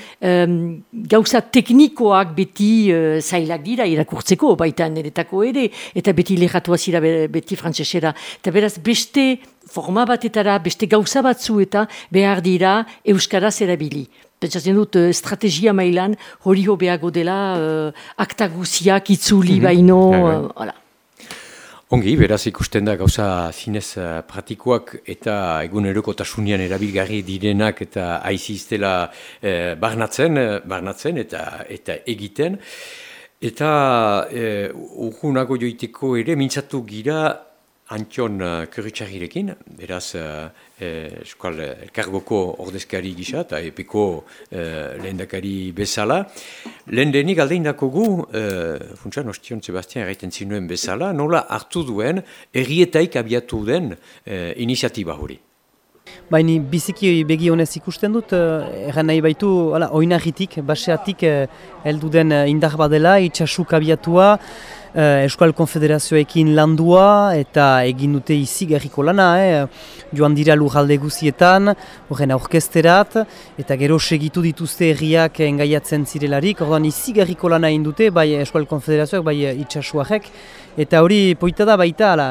gauza teknikoak beti uh, zailak dira irakurtzeko, baita niretako ere, eta beti lehatu azira beti frantzesera. Eta beraz, beste forma batetara, beste gauza batzu eta behar dira Euskaraz erabili. Pentsatzen dut, uh, estrategia mailan hori hobeago dela uh, akta guziak itzuli mm -hmm. baino, uh, Ongi, beraz ikusten da gauza zinez uh, pratikoak eta eguneroko tasunian erabilgarri direnak eta aiziztela uh, barnatzen, uh, barnatzen eta eta egiten. Eta uh, urgunako joiteko ere mintzatu gira Antion uh, beraz uh, eskal elkargoko ordezkari gisa eta epeko uh, lehendakari bezala. Lehen denik aldein dako gu, uh, funtsan ostion Sebastian erraiten zinuen bezala, nola hartu duen errietaik abiatu den uh, iniziatiba hori. Baina biziki begi honez ikusten dut, erran nahi baitu, oinarritik, baseatik, heldu den indar badela, itxasuk abiatua, Euskal Konfederazioekin landua eta egin dute izi gerriko lana, eh? joan dira lujalde guzietan, horren aurkesterat, eta gero segitu dituzte erriak engaiatzen zirelarik, orduan izi gerriko lana egin dute, bai Euskal Konfederazioak, bai itxasuarek, eta hori poita da baita, ala,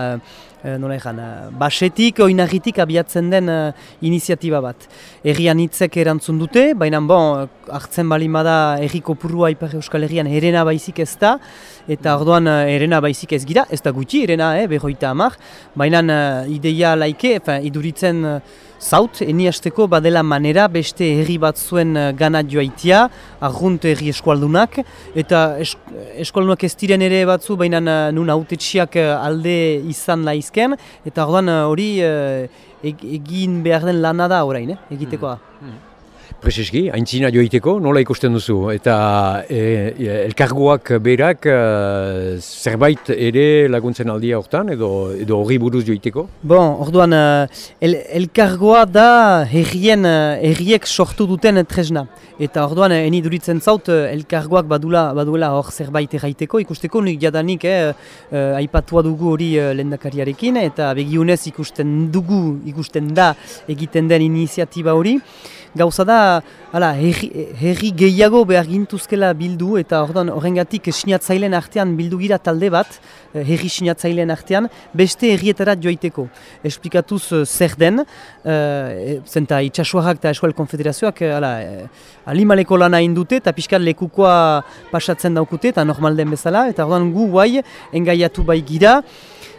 nola ezan, eh, basetik, oinarritik abiatzen den uh, iniziatiba bat. Herrian hitzek erantzun dute, baina bon, hartzen bali bada erriko purrua Ipar Euskal Herrian erena baizik ez da, eta orduan uh, erena baizik ez gira, ez da gutxi erena, eh, berroita amak, baina ideia laike, iduritzen zaut, eni hasteko badela manera beste herri bat zuen eh, gana joaitia, arrunt herri eskualdunak, eta es, eskualdunak ez diren ere batzu, baina eh, nun autetxiak eh, alde izan laizken, eta orduan hori egin behar den lana da orain, eh, egitekoa. Mm. Mm. Prezeski, haintzina joiteko, nola ikusten duzu? Eta e, e, elkargoak berak e, zerbait ere laguntzen aldia hortan, edo, edo horri buruz joiteko? Bon, orduan, el, elkargoa da herrien, herriek sortu duten tresna. Eta orduan, eni duritzen zaut, elkargoak badula, baduela hor zerbait erraiteko, ikusteko nik jadanik, eh, aipatua dugu hori lendakariarekin, eta begiunez ikusten dugu, ikusten da egiten den iniziatiba hori gauza da, hala, herri, herri gehiago behar gintuzkela bildu, eta ordan horrengatik sinatzailen artean bildu gira talde bat, eh, herri sinatzailen artean, beste herrietara joaiteko. Esplikatuz uh, zer den, uh, zenta itxasuarrak eta eskual konfederazioak, hala, uh, alimaleko lana indute, eta pixkat lekukoa pasatzen daukute, eta normal den bezala, eta ordan gu guai, engaiatu bai gira,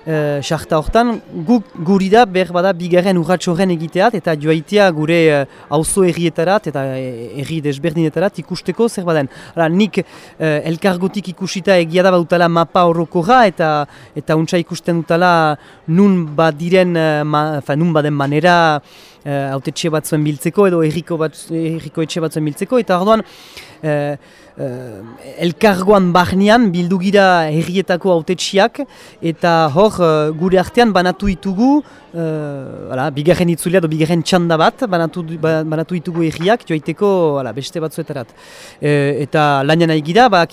sarta uh, hortan, guk guri da behar bada bigarren urratxorren egiteat eta joaitea gure auzo uh, errietarat eta erri desberdinetarat ikusteko zer baden. Hala, nik uh, elkargotik ikusita egia da bautala mapa horrokorra eta eta untsa ikusten dutala nun badiren, ma, nun baden manera haute uh, batzuen biltzeko edo erriko, bat, erriko etxe batzuen biltzeko eta orduan uh, elkargoan barnean bildugira herrietako autetxiak eta hor uh, gure artean banatu ditugu uh, bigarren itzulia edo bigarren txanda bat banatu, ba, banatu ditugu herriak joaiteko ala, beste batzuetarat. Uh, eta lanian nahi gira, ba,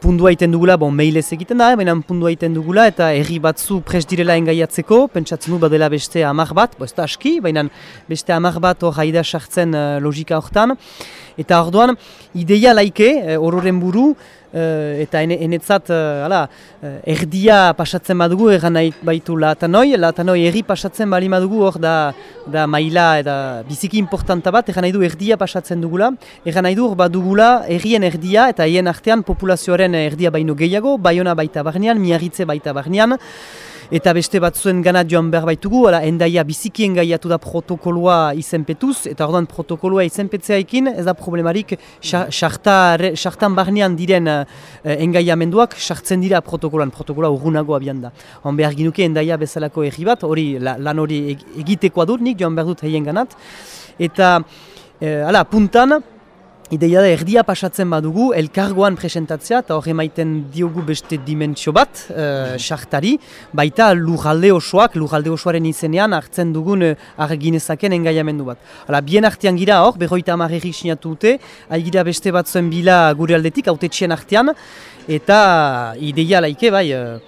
pundua iten dugula, bon, mailez egiten da, baina pundua iten dugula eta herri batzu pres direla engaiatzeko, pentsatzen du badela beste amar bat, bo ez da aski, baina beste amar bat hor haida sartzen uh, logika hortan. Eta orduan, ideia laike, ororen buru, Uh, eta enetzat, uh, erdia pasatzen badugu, egan nahi baitu latanoi, latanoi erri pasatzen bali badugu, hor da, da maila eta biziki importanta bat, egan nahi du erdia pasatzen dugula, egan nahi du hor badugula errien erdia eta hien artean populazioaren erdia baino gehiago, baiona baita barnean, miarritze baita barnean, eta beste batzuen gana joan behar baitugu, ala, endaia bizikien gaiatu da protokoloa izenpetuz, eta orduan protokoloa izenpetzea ekin, ez da problemarik sartan barnean diren uh, engaiamenduak, sartzen dira protokoloan, protokoloa urgunago abian da. Hon behar ginuke endaia bezalako erri bat, hori lan hori egitekoa dut nik, joan behar dut haien ganat, eta, uh, ala, puntan, Ideia da erdia pasatzen badugu, elkargoan presentatzea eta hori maiten diogu beste dimentsio bat, sartari, eh, uh, baita lujalde osoak, lujalde osoaren izenean hartzen dugun uh, arginezaken engaiamendu bat. Hala, bien artean gira hor, berroita amarrerik sinatu dute, gira beste batzuen bila gure aldetik, haute artean, eta ideia laike bai, uh,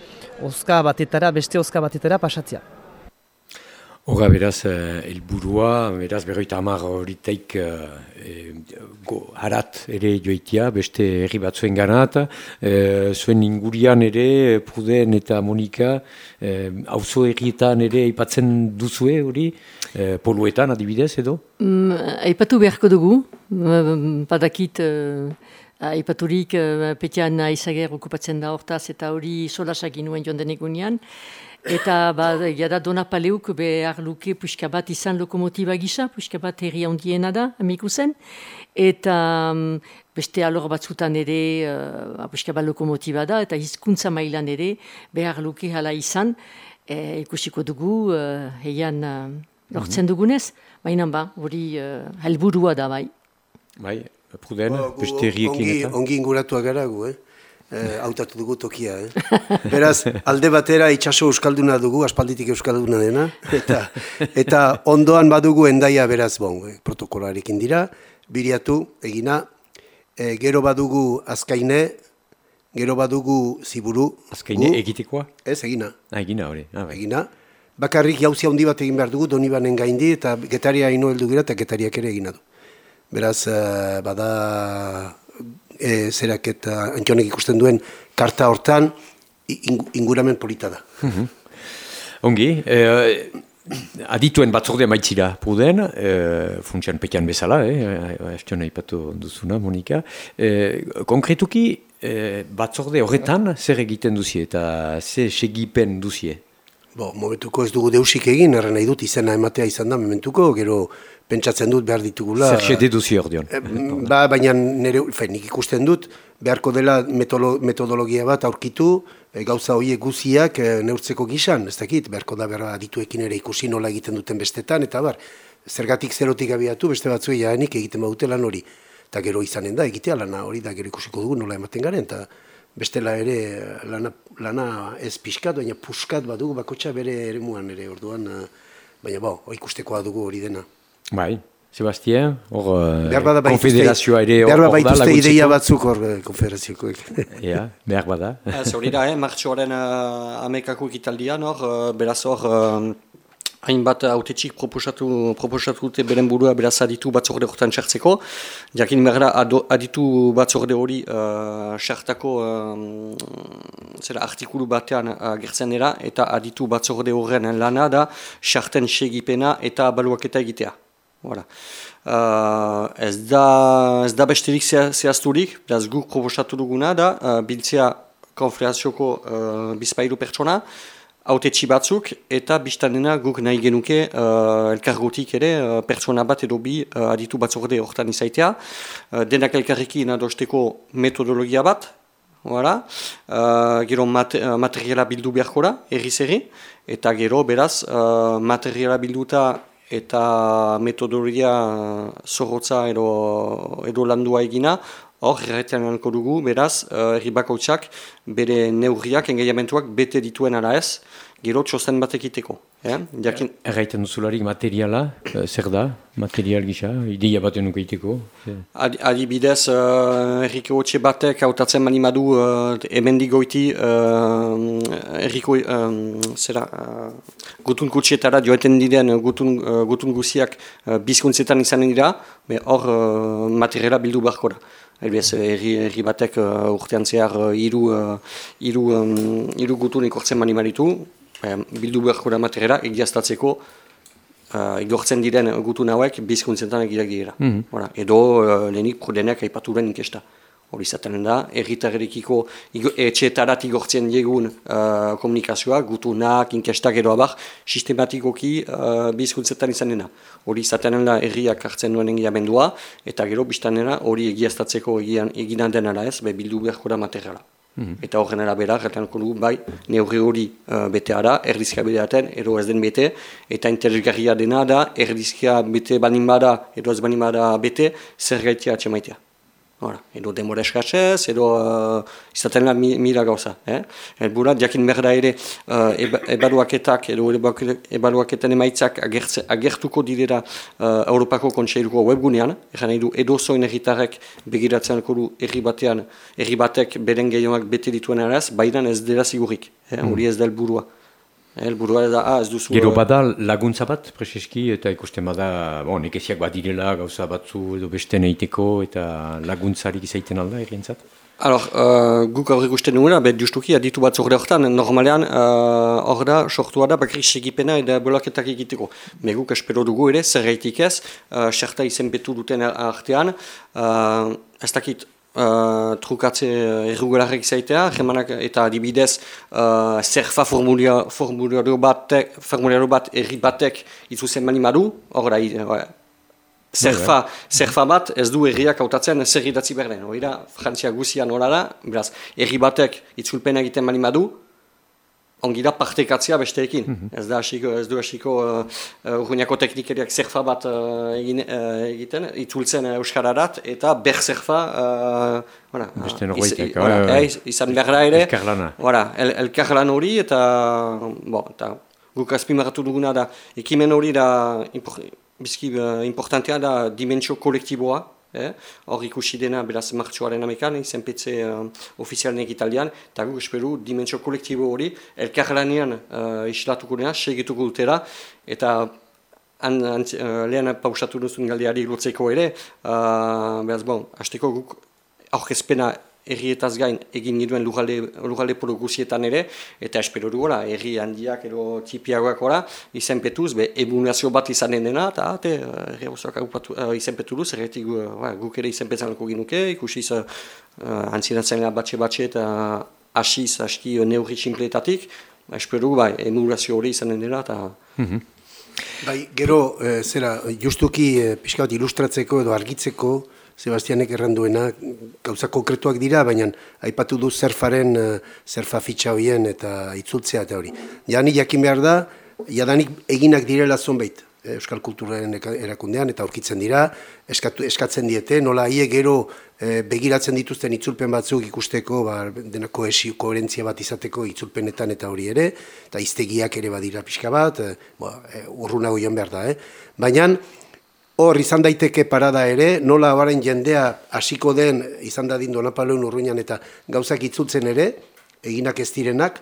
oska batetara, beste oska batetara pasatzea. Hora beraz, eh, helburua, beraz, berroita hamar horitaik eh, harat ere joitia, beste herri batzuen ganat, eh, zuen ingurian ere, Pruden eta Monika, eh, auzo herrietan ere aipatzen duzue hori, eh, poluetan adibidez edo? Mm, aipatu beharko dugu, mm, badakit... Eh... Aipaturik, petian aizager okupatzen da hortaz eta hori solasak inuen joan denekunean. Eta ba, jada dona paleuk behar luke puxka bat izan lokomotiba gisa, puxka bat herri handiena da, amiku zen. Eta um, beste alor batzutan ere uh, puxka bat lokomotiba da, eta hizkuntza mailan ere behar luke hala izan. E, ikusiko dugu, uh, heian uh, lortzen mhm. dugunez, baina ba, hori uh, helburua da bai. Bai, pruden, beste herriekin eta? Ongi inguratuak gara gu, eh? Eh, hautatu dugu tokia. Eh? Beraz, alde batera itxaso euskalduna dugu, aspalditik euskalduna dena, eta, eta ondoan badugu endaia beraz, bon, eh, protokolarekin dira, biriatu, egina, eh, gero badugu azkaine, gero badugu ziburu. Azkaine egitekoa? Ez, egina. Ah, egina hori. Ah, bai. Egina. Bakarrik jauzia handi bat egin behar dugu, doni banen gaindi, eta getaria ino heldu gira, eta getariak ere egina du. Beraz, uh, bada e, zerak eta antxonek ikusten duen karta hortan inguramen polita da. Mhm. Ongi, eh, adituen batzordea maitzira puden, eh, funtsian pekian bezala, eh, eh, ipatu duzuna, Monika. Eh, konkretuki, eh, batzorde horretan zer egiten duzie eta zer segipen duzie? Bo, momentuko ez dugu deusik egin, erren nahi dut izena ematea izan da, momentuko, gero pentsatzen dut behar ditugula. Zer xe deduzio hor dion? Eh, ba, baina nire, fe, nik ikusten dut, beharko dela metodologia bat aurkitu, e, gauza horiek guziak e, neurtzeko gizan, ez dakit, beharko da behar dituekin ere ikusi nola egiten duten bestetan, eta bar, zergatik zerotik abiatu, beste batzu jaanik egiten baute lan hori. Eta gero izanen da, egitea lana hori, da gero ikusiko dugu nola ematen garen, eta bestela ere lana, lana ez pixkat, baina puskat badugu bakotxa bere ere muan ere orduan, baina bo, ikustekoa dugu hori dena. Bai, Sebastien, hor uh, konfederazioa ere hor da laguntzeko. Ideia batzuk hor konfederaziokoek. ja, behar bada. Ez hori da, eh, martxoaren uh, amekako ekitaldian hor, uh, beraz hor, uh, hainbat autetxik proposatu, proposatu dute beren burua beraz aditu batzorde horretan txartzeko. Jakin merda aditu batzorde hori txartako uh, zera artikulu batean agertzen dira eta aditu batzorde horren lana da txarten segipena eta baluaketa egitea. Voilà. Uh, ez, da, ez da besterik zehazturik, beraz guk proposatu duguna da, uh, biltzea konferazioko uh, bizpailu pertsona, haute batzuk, eta biztanena guk nahi genuke uh, elkargotik ere uh, pertsona bat edo bi uh, aditu batzorde horretan izaitea. Uh, denak elkarrekin adosteko metodologia bat, voilà. uh, gero mat, materiala bildu beharko da, erri eta gero beraz uh, materiala bilduta eta metodologia zorrotza edo, edo landua egina, hor erretean dugu, beraz, uh, herri bere neurriak, engaiamentuak bete dituen ara ez, gero txosten bat ekiteko. Eh? Jakin... Erraiten duzularik materiala, eh, zer da, material gisa, ideia baten nuke iteko? Adibidez, uh, erriko hotxe batek hautatzen mani madu uh, emendigoiti uh, erriko, zera, uh, gutun kutsietara joeten diren gutun, uh, gutun guziak uh, bizkuntzetan izanen dira, hor uh, materiala bildu beharko da. Elbez, erri, erri batek uh, urtean zehar uh, iru, uh, iru, um, iru gutun ikortzen mani maritu, bildu beharko da materiala egiaztatzeko uh, igortzen diren gutun hauek bizkuntzetan egirak dira. Mm -hmm. Edo uh, lehenik prudenak aipaturen inkesta. Hori zaten da, erritarrekiko etxetarat igortzen diegun uh, komunikazioa, gutunak, inkestak edo abar, sistematikoki uh, bizkuntzetan izan dena. Hori zaten da, erriak hartzen duen egiamendua, eta gero biztan dena, hori egiaztatzeko egian, eginan denara ez, be bildu beharko da materiala. Mhm. Eta horren arabera, gertanako dugu, bai, neurri hori uh, bete ara, erdizka bedeaten, edo ez den bete, eta interesgarria dena da, erdizka bete banin bada, edo ez banin bada bete, zer gaitea atxemaitea. Hora, edo demora eskatzez, edo uh, izaten da mila gauza. Eh? Elbura, diakin merda ere uh, ebaluaketak edo ebaluaketan emaitzak agertze, agertuko direra uh, Europako kontseiluko webgunean, egan edo edo zoin erritarek begiratzen du erri batean, erri batek beren gehionak bete dituen araz, baidan ez dela zigurik, eh? hori ez da elburua. Elburua da, ah, ez duzu... Gero bada laguntza bat, preseski, eta ikusten bada, bon, ekeziak bat direla, gauza batzu edo beste neiteko, eta laguntzarik izaiten alda, errientzat? Alors, uh, guk aurre ikusten duguna, bet justuki, aditu bat zorde horretan, normalean, uh, hor da, sortua da, bakri segipena eta bolaketak egiteko. Me guk espero dugu ere, zer gaitik ez, uh, xerta izen betu duten artean, uh, ez dakit, uh, trukatze uh, errugularek zaitea, jemanak eta adibidez uh, zerfa formulario batek, formulario bat erri batek itzuzen mani madu, hor da, uh, zerfa, zerfa bat ez du erriak hautatzen zer idatzi behar den, hori da, frantzia guzian hori da, beraz, erri batek itzulpena egiten mani madu, ongi da partekatzea besteekin. Mm Ez da hasiko, ez du hasiko uh, uh, urruñako teknikeriak zerfa bat uh, egin, uh, egiten, itzultzen uh, euskararat eta ber zerfa uh, voilà, Beste norgoitek. Uh, voilà, uh, izan behar da ere. Elkarlana. Voilà, el, elkarlan hori eta, bon, eta guk azpimarratu duguna da ekimen hori da impor, bizki, uh, importantea da dimensio kolektiboa Eh? hor ikusi dena beraz martxoaren amekan, izen petze uh, ofizialenek italian, eta guk esperu dimensio kolektibo hori, elkarlanean uh, islatuko dena, segituko dutera, eta an, an, uh, lehen pausatu duzun galdiari lotzeko ere, uh, beraz bon, hasteko guk aurkezpena errietaz gain egin niduen lugalde polo guzietan ere, eta espero du gora, erri handiak edo tipiagoak gora, izen petuz, be, emunazio bat izanen dena, eta ate, erri hauzoak uh, izen petu duz, erretik uh, guk ere izen petzanako ginuke, ikusiz uh, antzinatzen batxe-batxe eta asiz, aski uh, neurri txinpletatik, espero du, bai, emunazio hori izanen dena, eta... Mm Bai, gero, eh, zera, justuki eh, pixka bat ilustratzeko edo argitzeko, Sebastianek erranduena gauza konkretuak dira, baina aipatu du zerfaren uh, zerfa fitxa hoien eta itzultzea eta hori. Jani jakin behar da, jadanik eginak direla zonbait. Euskal Kulturaren erakundean, eta aurkitzen dira, eskatu, eskatzen diete, nola hie gero e, begiratzen dituzten itzulpen batzuk ikusteko, ba, dena kohesio, koherentzia bat izateko itzulpenetan eta hori ere, eta iztegiak ere badira pixka bat, e, ba, e, urrunago joan behar da, eh? Baina, hor izan daiteke parada ere, nola baren jendea hasiko den izan dadin donapaleun urruinan eta gauzak itzultzen ere, eginak ez direnak,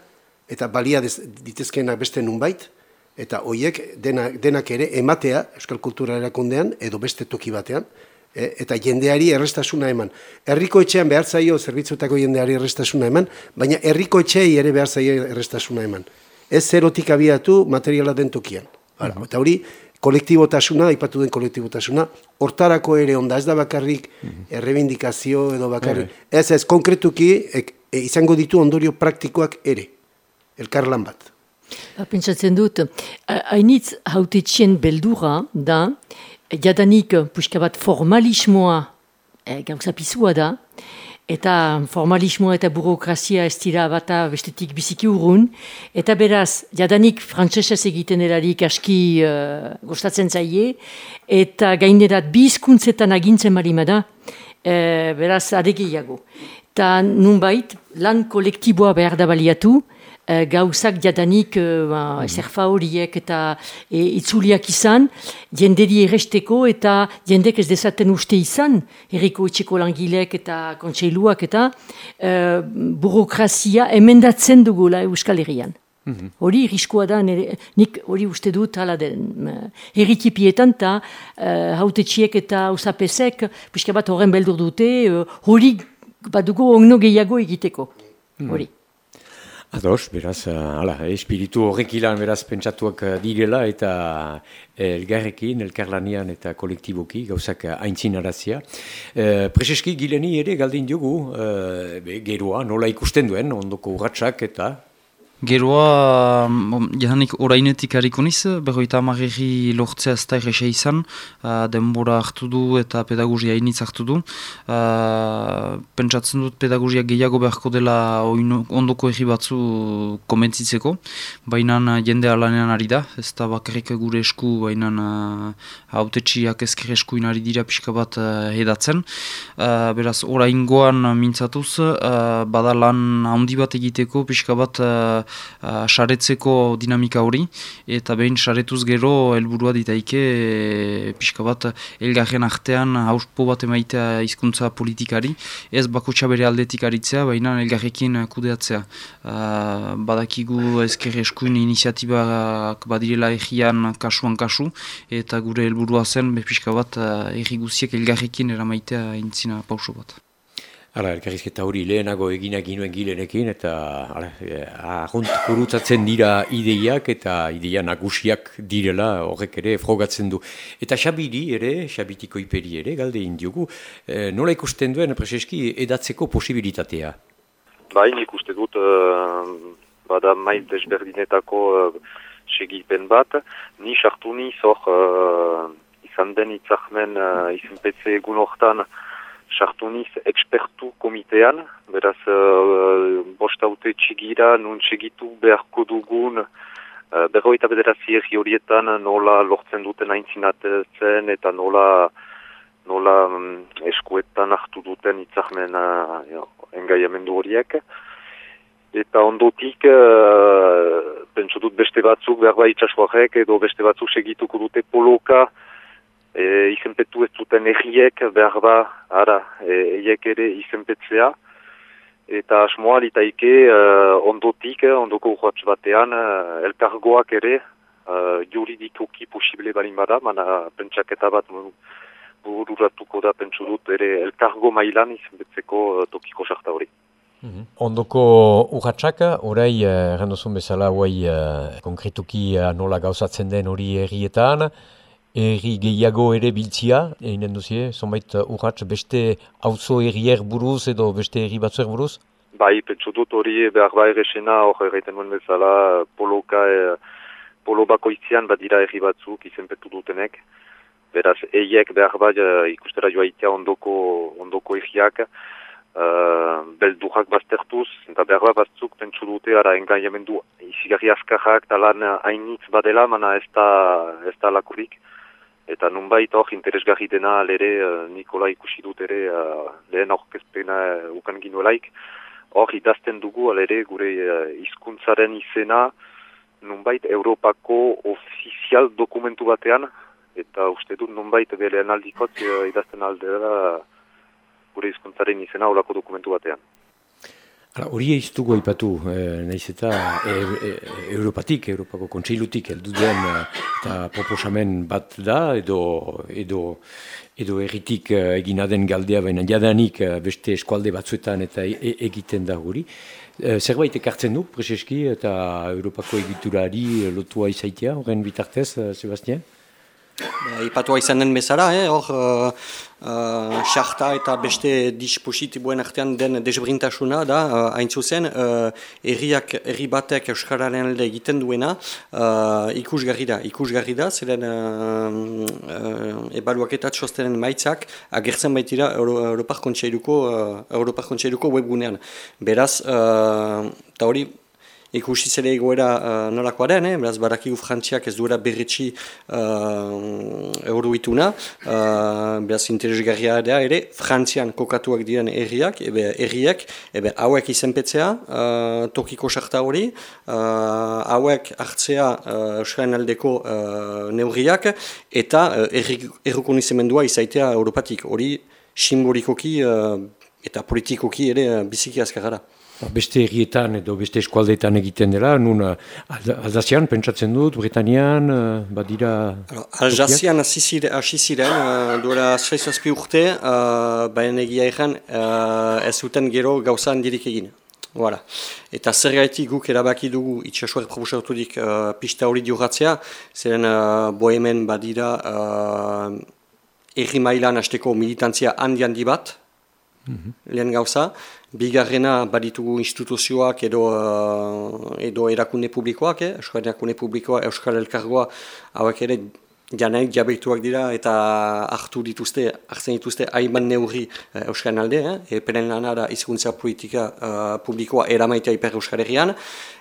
eta balia ditezkenak beste nunbait, eta hoiek denak, denak ere ematea Euskal Kultura erakundean edo beste toki batean, e, eta jendeari errestasuna eman. Herriko etxean behar zaio zerbitzuetako jendeari errestasuna eman, baina herriko etxeei ere behar zaio errestasuna eman. Ez zerotik abiatu materiala den tokian. Hala, eta hori, kolektibotasuna, aipatu den kolektibotasuna, hortarako ere onda, ez da bakarrik errebindikazio edo bakarrik. Ez ez, konkretuki, e, izango ditu ondorio praktikoak ere, elkarlan bat. Ba, pentsatzen dut, hainitz haute txien beldura da, jadanik puxka bat formalismoa e, gauza pizua da, eta formalismoa eta burokrazia ez dira bata bestetik biziki urrun, eta beraz, jadanik frantzesez egiten erarik aski uh, gostatzen zaie, eta gainerat bizkuntzetan agintzen marimada, e, beraz, adegiago. Eta nunbait, lan kolektiboa behar da baliatu, Eh, gauzak jadanik uh, ba, horiek eta e, itzuliak izan, jenderi erresteko eta jendek ez dezaten uste izan, erriko etxeko langilek eta kontseiluak eta uh, burokrazia emendatzen dugula Euskal Herrian. Mhm. Hori mm -hmm. da, nik hori uste dut hala den. Herritipietan eta uh, hautetxiek eta usapesek, pixka bat horren beldur dute, hori bat dugu ongno gehiago egiteko. Mhm. Hori. Ados, beraz, uh, ala, espiritu horrek ilan beraz pentsatuak uh, direla eta eh, elgarrekin, elkarlanian eta kolektiboki gauzak haintzin arazia. Uh, Prezeski gileni ere galdin diogu, uh, geroa nola ikusten duen, ondoko urratsak eta Geroa, jahanik orainetik hariko berroita amarri lortzea ez da erresa izan, uh, denbora hartu du eta pedagogia initz hartu du. Uh, pentsatzen dut pedagogia gehiago beharko dela oino, ondoko egi batzu komentzitzeko, baina jende alanean ari da, ez da bakarrik gure esku, baina uh, autetxiak ezker eskuin ari dira pixka bat uh, hedatzen. Uh, beraz, oraingoan mintzatuz, uh, badalan handi bat egiteko pixka bat uh, saretzeko dinamika hori, eta behin saretuz gero helburua ditaike e, pixka bat elgarren artean hauspo bat emaitea hizkuntza politikari, ez bakotxa bere aldetik aritzea, baina elgarrekin kudeatzea. Uh, badakigu ezker eskuin iniziatibak badirela egian kasuan kasu, eta gure helburua zen, pixka bat, erri guziek elgarrekin eramaitea intzina pauso bat. Hala, elkarrizketa hori lehenago eginak ginuen gilenekin, eta eh, ahont kurutzatzen dira ideiak eta ideia nagusiak direla horrek ere frogatzen du. Eta Xabiri ere, Xabitiko iperi ere, galde indiogu, eh, nola ikusten duen preseski edatzeko posibilitatea? Bai, ikuste dut, uh, bada mail desberdinetako uh, segipen bat, ni sartu ni zor uh, izan den itzahmen uh, egun hortan, sartu niz ekspertu komitean, beraz uh, bostaute txigira, nun txigitu beharko dugun, uh, berroita bederazi erri horietan nola lortzen duten aintzinatzen eta nola nola um, eskuetan hartu duten itzahmen uh, engaiamendu horiek. Eta ondotik, uh, pentsu dut beste batzuk, behar bai edo beste batzuk segituko dute poloka, e, izenpetu ez duten egiek behar ba, ara, e, eiek ere izenpetzea, eta asmoa litaike e, ondotik, ondoko urratx batean, e, elkargoak ere e, juridikoki posible balin bada, mana pentsaketa bat bururatuko da pentsu dut ere elkargo mailan izenpetzeko e, tokiko sarta hori. Mhm. Ondoko urratxak, orai, errandozun bezala, oai, konkretuki nola gauzatzen den hori errietan, erri gehiago ere biltzia, eginen duzie, zonbait uh, urratx beste auzo errier buruz edo beste erri batzuer buruz? Bai, pentsu dut hori behar bai eresena, hor egiten duen bezala, poloka, e, polo bakoitzean badira erri batzuk izenpetu dutenek. Beraz, eiek behar uh, ikustera joa itea ondoko, ondoko erriak, uh, beldurrak baztertuz, eta behar bat batzuk pentsu dute ara engaiamendu izigarri azkarrak talan hainitz badela, mana ez da, ez da lakurik. Eta nunbait hor interesgarri dena lere uh, Nikola ikusi dut ere uh, lehen orkezpena uh, ukan ginuelaik. Hor idazten dugu alere gure uh, izkuntzaren izena nunbait Europako ofizial dokumentu batean eta uste dut nunbait belean aldikot uh, idazten aldera gure izkuntzaren izena olako dokumentu batean. Hori eiztugu aipatu, eh, nahiz eta e, e, Europatik, Europako kontseilutik heldu den eh, eta proposamen bat da, edo, edo, edo erritik egina den galdea baina jadanik beste eskualde batzuetan eta e, e, egiten da. Eh, zerbait ekartzen du, Prezeski, eta Europako egiturari lotua izaitia, horren bitartez, Sebastian? Ipatua izan den bezala, eh? hor, uh, uh, eta beste dispositibuen artean den desbrintasuna da, uh, hain zuzen, uh, erriak, erri batek Euskararen alde egiten duena, uh, ikusgarri da, ikusgarri da, zeren uh, uh, ebaluaketat sostenen maitzak, agertzen baitira Euro, Europar Kontseiruko, uh, Europar webgunean. Beraz, eta hori, ikusi zere egoera uh, nolakoa den, eh? beraz barakigu frantziak ez duera berretxi uh, euroituna, uh, beraz interesgarria da ere, frantzian kokatuak diren erriak, ebe erriek, ebe hauek izenpetzea, uh, tokiko sarta hori, uh, hauek hartzea uh, aldeko uh, neurriak, eta uh, errukonizemendua izaitea Europatik, hori simbolikoki uh, eta politikoki ere uh, biziki azkarra. Ba, beste errietan edo beste eskualdeetan egiten dela, nun uh, Alzazian pentsatzen dut, Britanian, uh, badira... Alzazian hasi ziren, uh, duela zazpi urte, uh, baina egia egan uh, ez zuten gero gauza handirik egin. Voilà. Eta zer gaitik guk erabaki dugu itxasuak proposaturik uh, pista hori dioratzea, zeren uh, bohemen badira uh, erri mailan hasteko militantzia handi handi bat, -hmm. lehen gauza. Bigarrena baditugu instituzioak edo, uh, edo erakunde publikoak, eh? Euskal erakunde publikoa, Euskal Elkargoa, hauek ere janaik jabeituak dira eta hartu dituzte, hartzen dituzte hainban neurri uh, Euskal alde, eh? eperen lanara izkuntza politika uh, publikoa eramaitea hiper Euskal Herrian.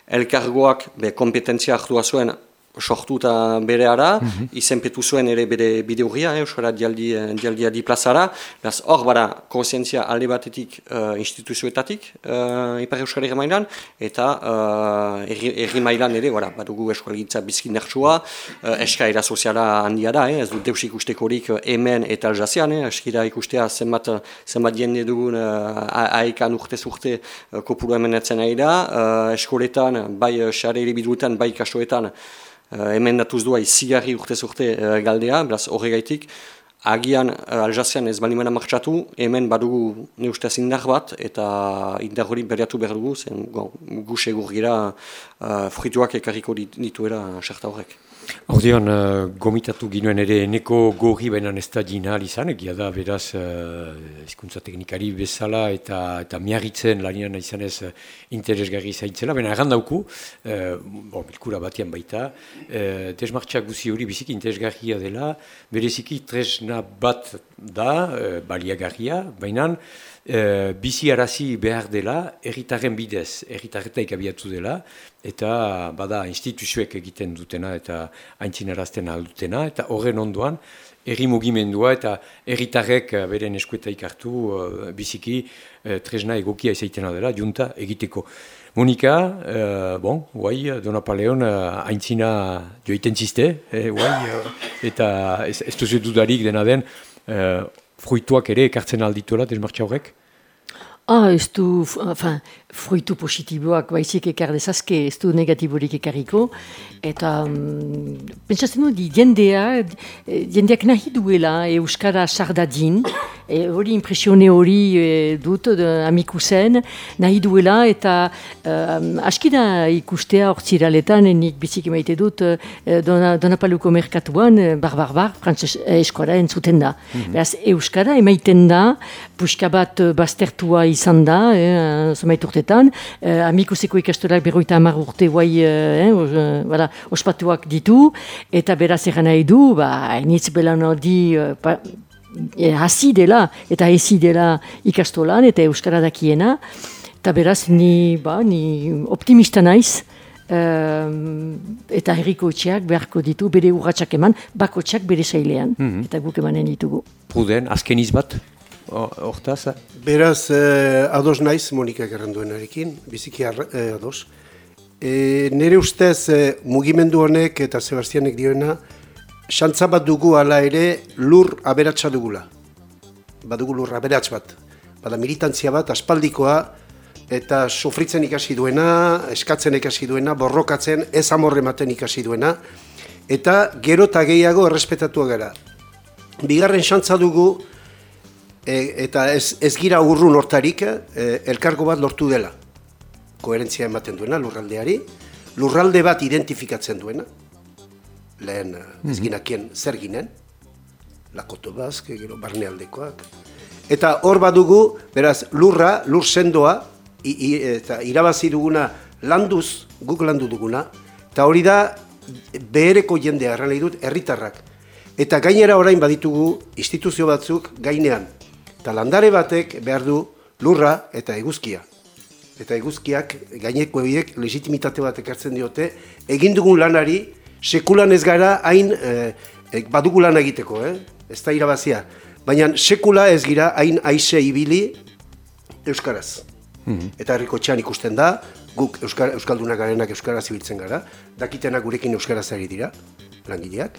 Elkargoak be, kompetentzia hartua zuen sortuta bere ara, mm -hmm. izenpetu zuen ere bere bideurria, eh, Euskara dialdi, eh, dialdia di plazara, beraz hor bada konsientzia alde batetik uh, instituzioetatik, uh, Ipar Euskal mailan, eta uh, erri, mailan ere, bada, badugu Euskal Gintza bizkin nertsua, uh, eskaira soziala handia da, eh, ez du deus ikustekorik hemen eta aljazean, eh, eskira ikustea zenbat, zenbat jende dugun uh, aekan urtez urte uh, kopuru hemen etzen nahi da, uh, eskoletan, bai xare uh, bai kasoetan, hemen datuz duai zigarri urte urte uh, galdea, beraz horregaitik, agian uh, aljazean ez balimena martxatu, hemen badugu ne ustez indar bat, eta indar hori berriatu behar dugu, zen gu segur gira uh, frituak ekarriko dituera sarta horrek. Ordean, uh, gomitatu ginoen ere neko gorri baina ez da jina izan, egia da beraz uh, teknikari bezala eta eta miarritzen lanian izan ez uh, interesgarri zaintzela, baina erran dauku, uh, bon, bilkura batian baita, uh, desmartxak guzi hori bizik interesgarria dela, bereziki tresna bat da, uh, baliagarria, baina e, bizi arazi behar dela, erritaren bidez, erritarretaik abiatu dela, eta bada instituzioek egiten dutena eta aintzinarazten aldutena, eta horren ondoan, erri mugimendua eta erritarrek eh, beren eskuetaik hartu uh, biziki uh, tresna egokia ezaitena dela, junta egiteko. Monika, uh, bon, guai, Dona Paleon, uh, aintzina joiten ziste, eh, guai, eta ez, ez duzu dudarik dena den, fruituak ere ekartzen aldituela desmartxa horrek? Ah, ez du, enfin, fruitu positiboak baizik ekar dezazke, ez du negatiborik ekarriko. Eta, um, pentsatzen du, jendea, jendeak nahi duela Euskara sardadin, e, hori impresione hori e, dut de, amiku zen, nahi duela, eta um, askida ikustea hortziraletan, nik bizik emaite dut, e, dona, dona paluko merkatuan, bar, bar, bar, frantzes eskoara entzuten da. Mm Beraz, Euskara emaiten da, puxka bat baztertua izan da, eh, urtetan, eh, amikuseko ikastolak berroita amar urte guai eh, eh, ospatuak ditu, eta beraz egan nahi du, ba, initz belan hori, eh, e, hasi dela eta ezi dela ikastolan eta Euskara dakiena. Eta beraz, ni, ba, ni optimista naiz. Um, eta herriko etxeak beharko ditu bere urratxak eman, bako txak bere sailean, mhm. eta guk emanen ditugu. Pruden, azken izbat, hortaz? Beraz, eh, ados naiz, Monika gerranduen erekin, biziki eh, ados. E, nere ustez, eh, mugimendu honek eta Sebastianek dioena, xantza bat dugu ala ere lur aberatsa dugula. Badugu lur aberats bat. Bada militantzia bat, aspaldikoa, eta sofritzen ikasi duena, eskatzen ikasi duena, borrokatzen, ez amorre maten ikasi duena, eta gero eta gehiago errespetatua gara. Bigarren xantza dugu, e, eta ez, ez gira urrun hortarik, e, elkargo bat lortu dela. Koherentzia ematen duena lurraldeari, lurralde bat identifikatzen duena, lehen mm ez ginakien zer ginen, lakoto bazke, gero barnealdekoak. Eta hor badugu, beraz, lurra, lur sendoa, eta irabazi duguna landuz, guk landu duguna, eta hori da behereko jendea erran dut herritarrak. Eta gainera orain baditugu instituzio batzuk gainean. Eta landare batek behar du lurra eta eguzkia. Eta eguzkiak gaineko ebiek legitimitate bat ekartzen diote, egin dugun lanari sekulan ez gara hain e, badugu lan egiteko, eh? ez da irabazia. Baina sekula ez gira hain aise ibili Euskaraz. -hmm. Eta herriko txan ikusten da, guk Euskal, Euskaldunak garenak Euskaraz ibiltzen gara, dakitenak gurekin Euskaraz ari dira, langileak,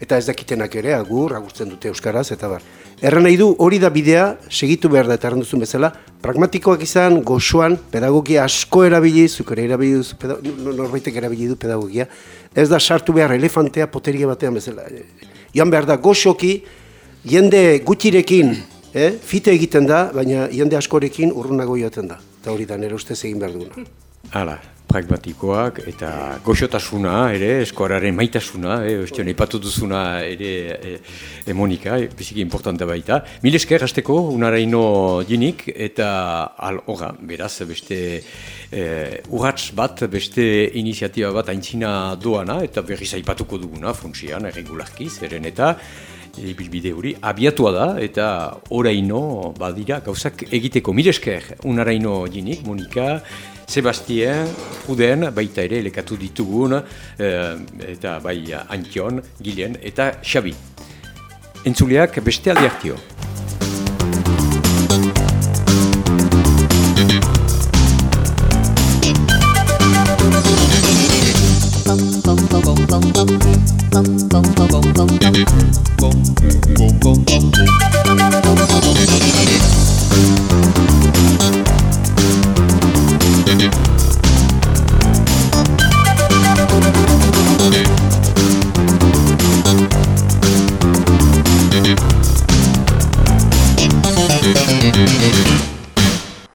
eta ez dakitenak ere, agur, agurtzen dute Euskaraz, eta bar. Erra nahi du, hori da bidea, segitu behar da, eta duzun bezala, pragmatikoak izan, goxuan, pedagogia asko erabili, zuk ere erabili duzu, norbaitek erabili du pedagogia, ez da sartu behar elefantea poteria batean bezala. Joan behar da, goxoki, jende gutxirekin, eh, fite egiten da, baina jende askorekin urrunago joaten da eta hori da nire ustez egin behar duguna. Hala, pragmatikoak eta goxotasuna ere, eskuararen maitasuna, e, ostion, ipatu duzuna ere e, e, Monika, e, biziki importante baita. Mil esker hasteko, unaraino dinik, eta al horra, beraz, beste e, urratz bat, beste iniziatiba bat aintzina doana, eta berriz aipatuko duguna, funtsian, erregularki, zeren eta, ibilbide hori abiatua da eta oraino badira gauzak egiteko miresker unaraino jinik, Monika, Sebastien, Pruden, baita ere lekatu ditugun eh, eta bai Antion, Gilen eta Xabi. Entzuleak beste aldiartio. bom bom bom bom bom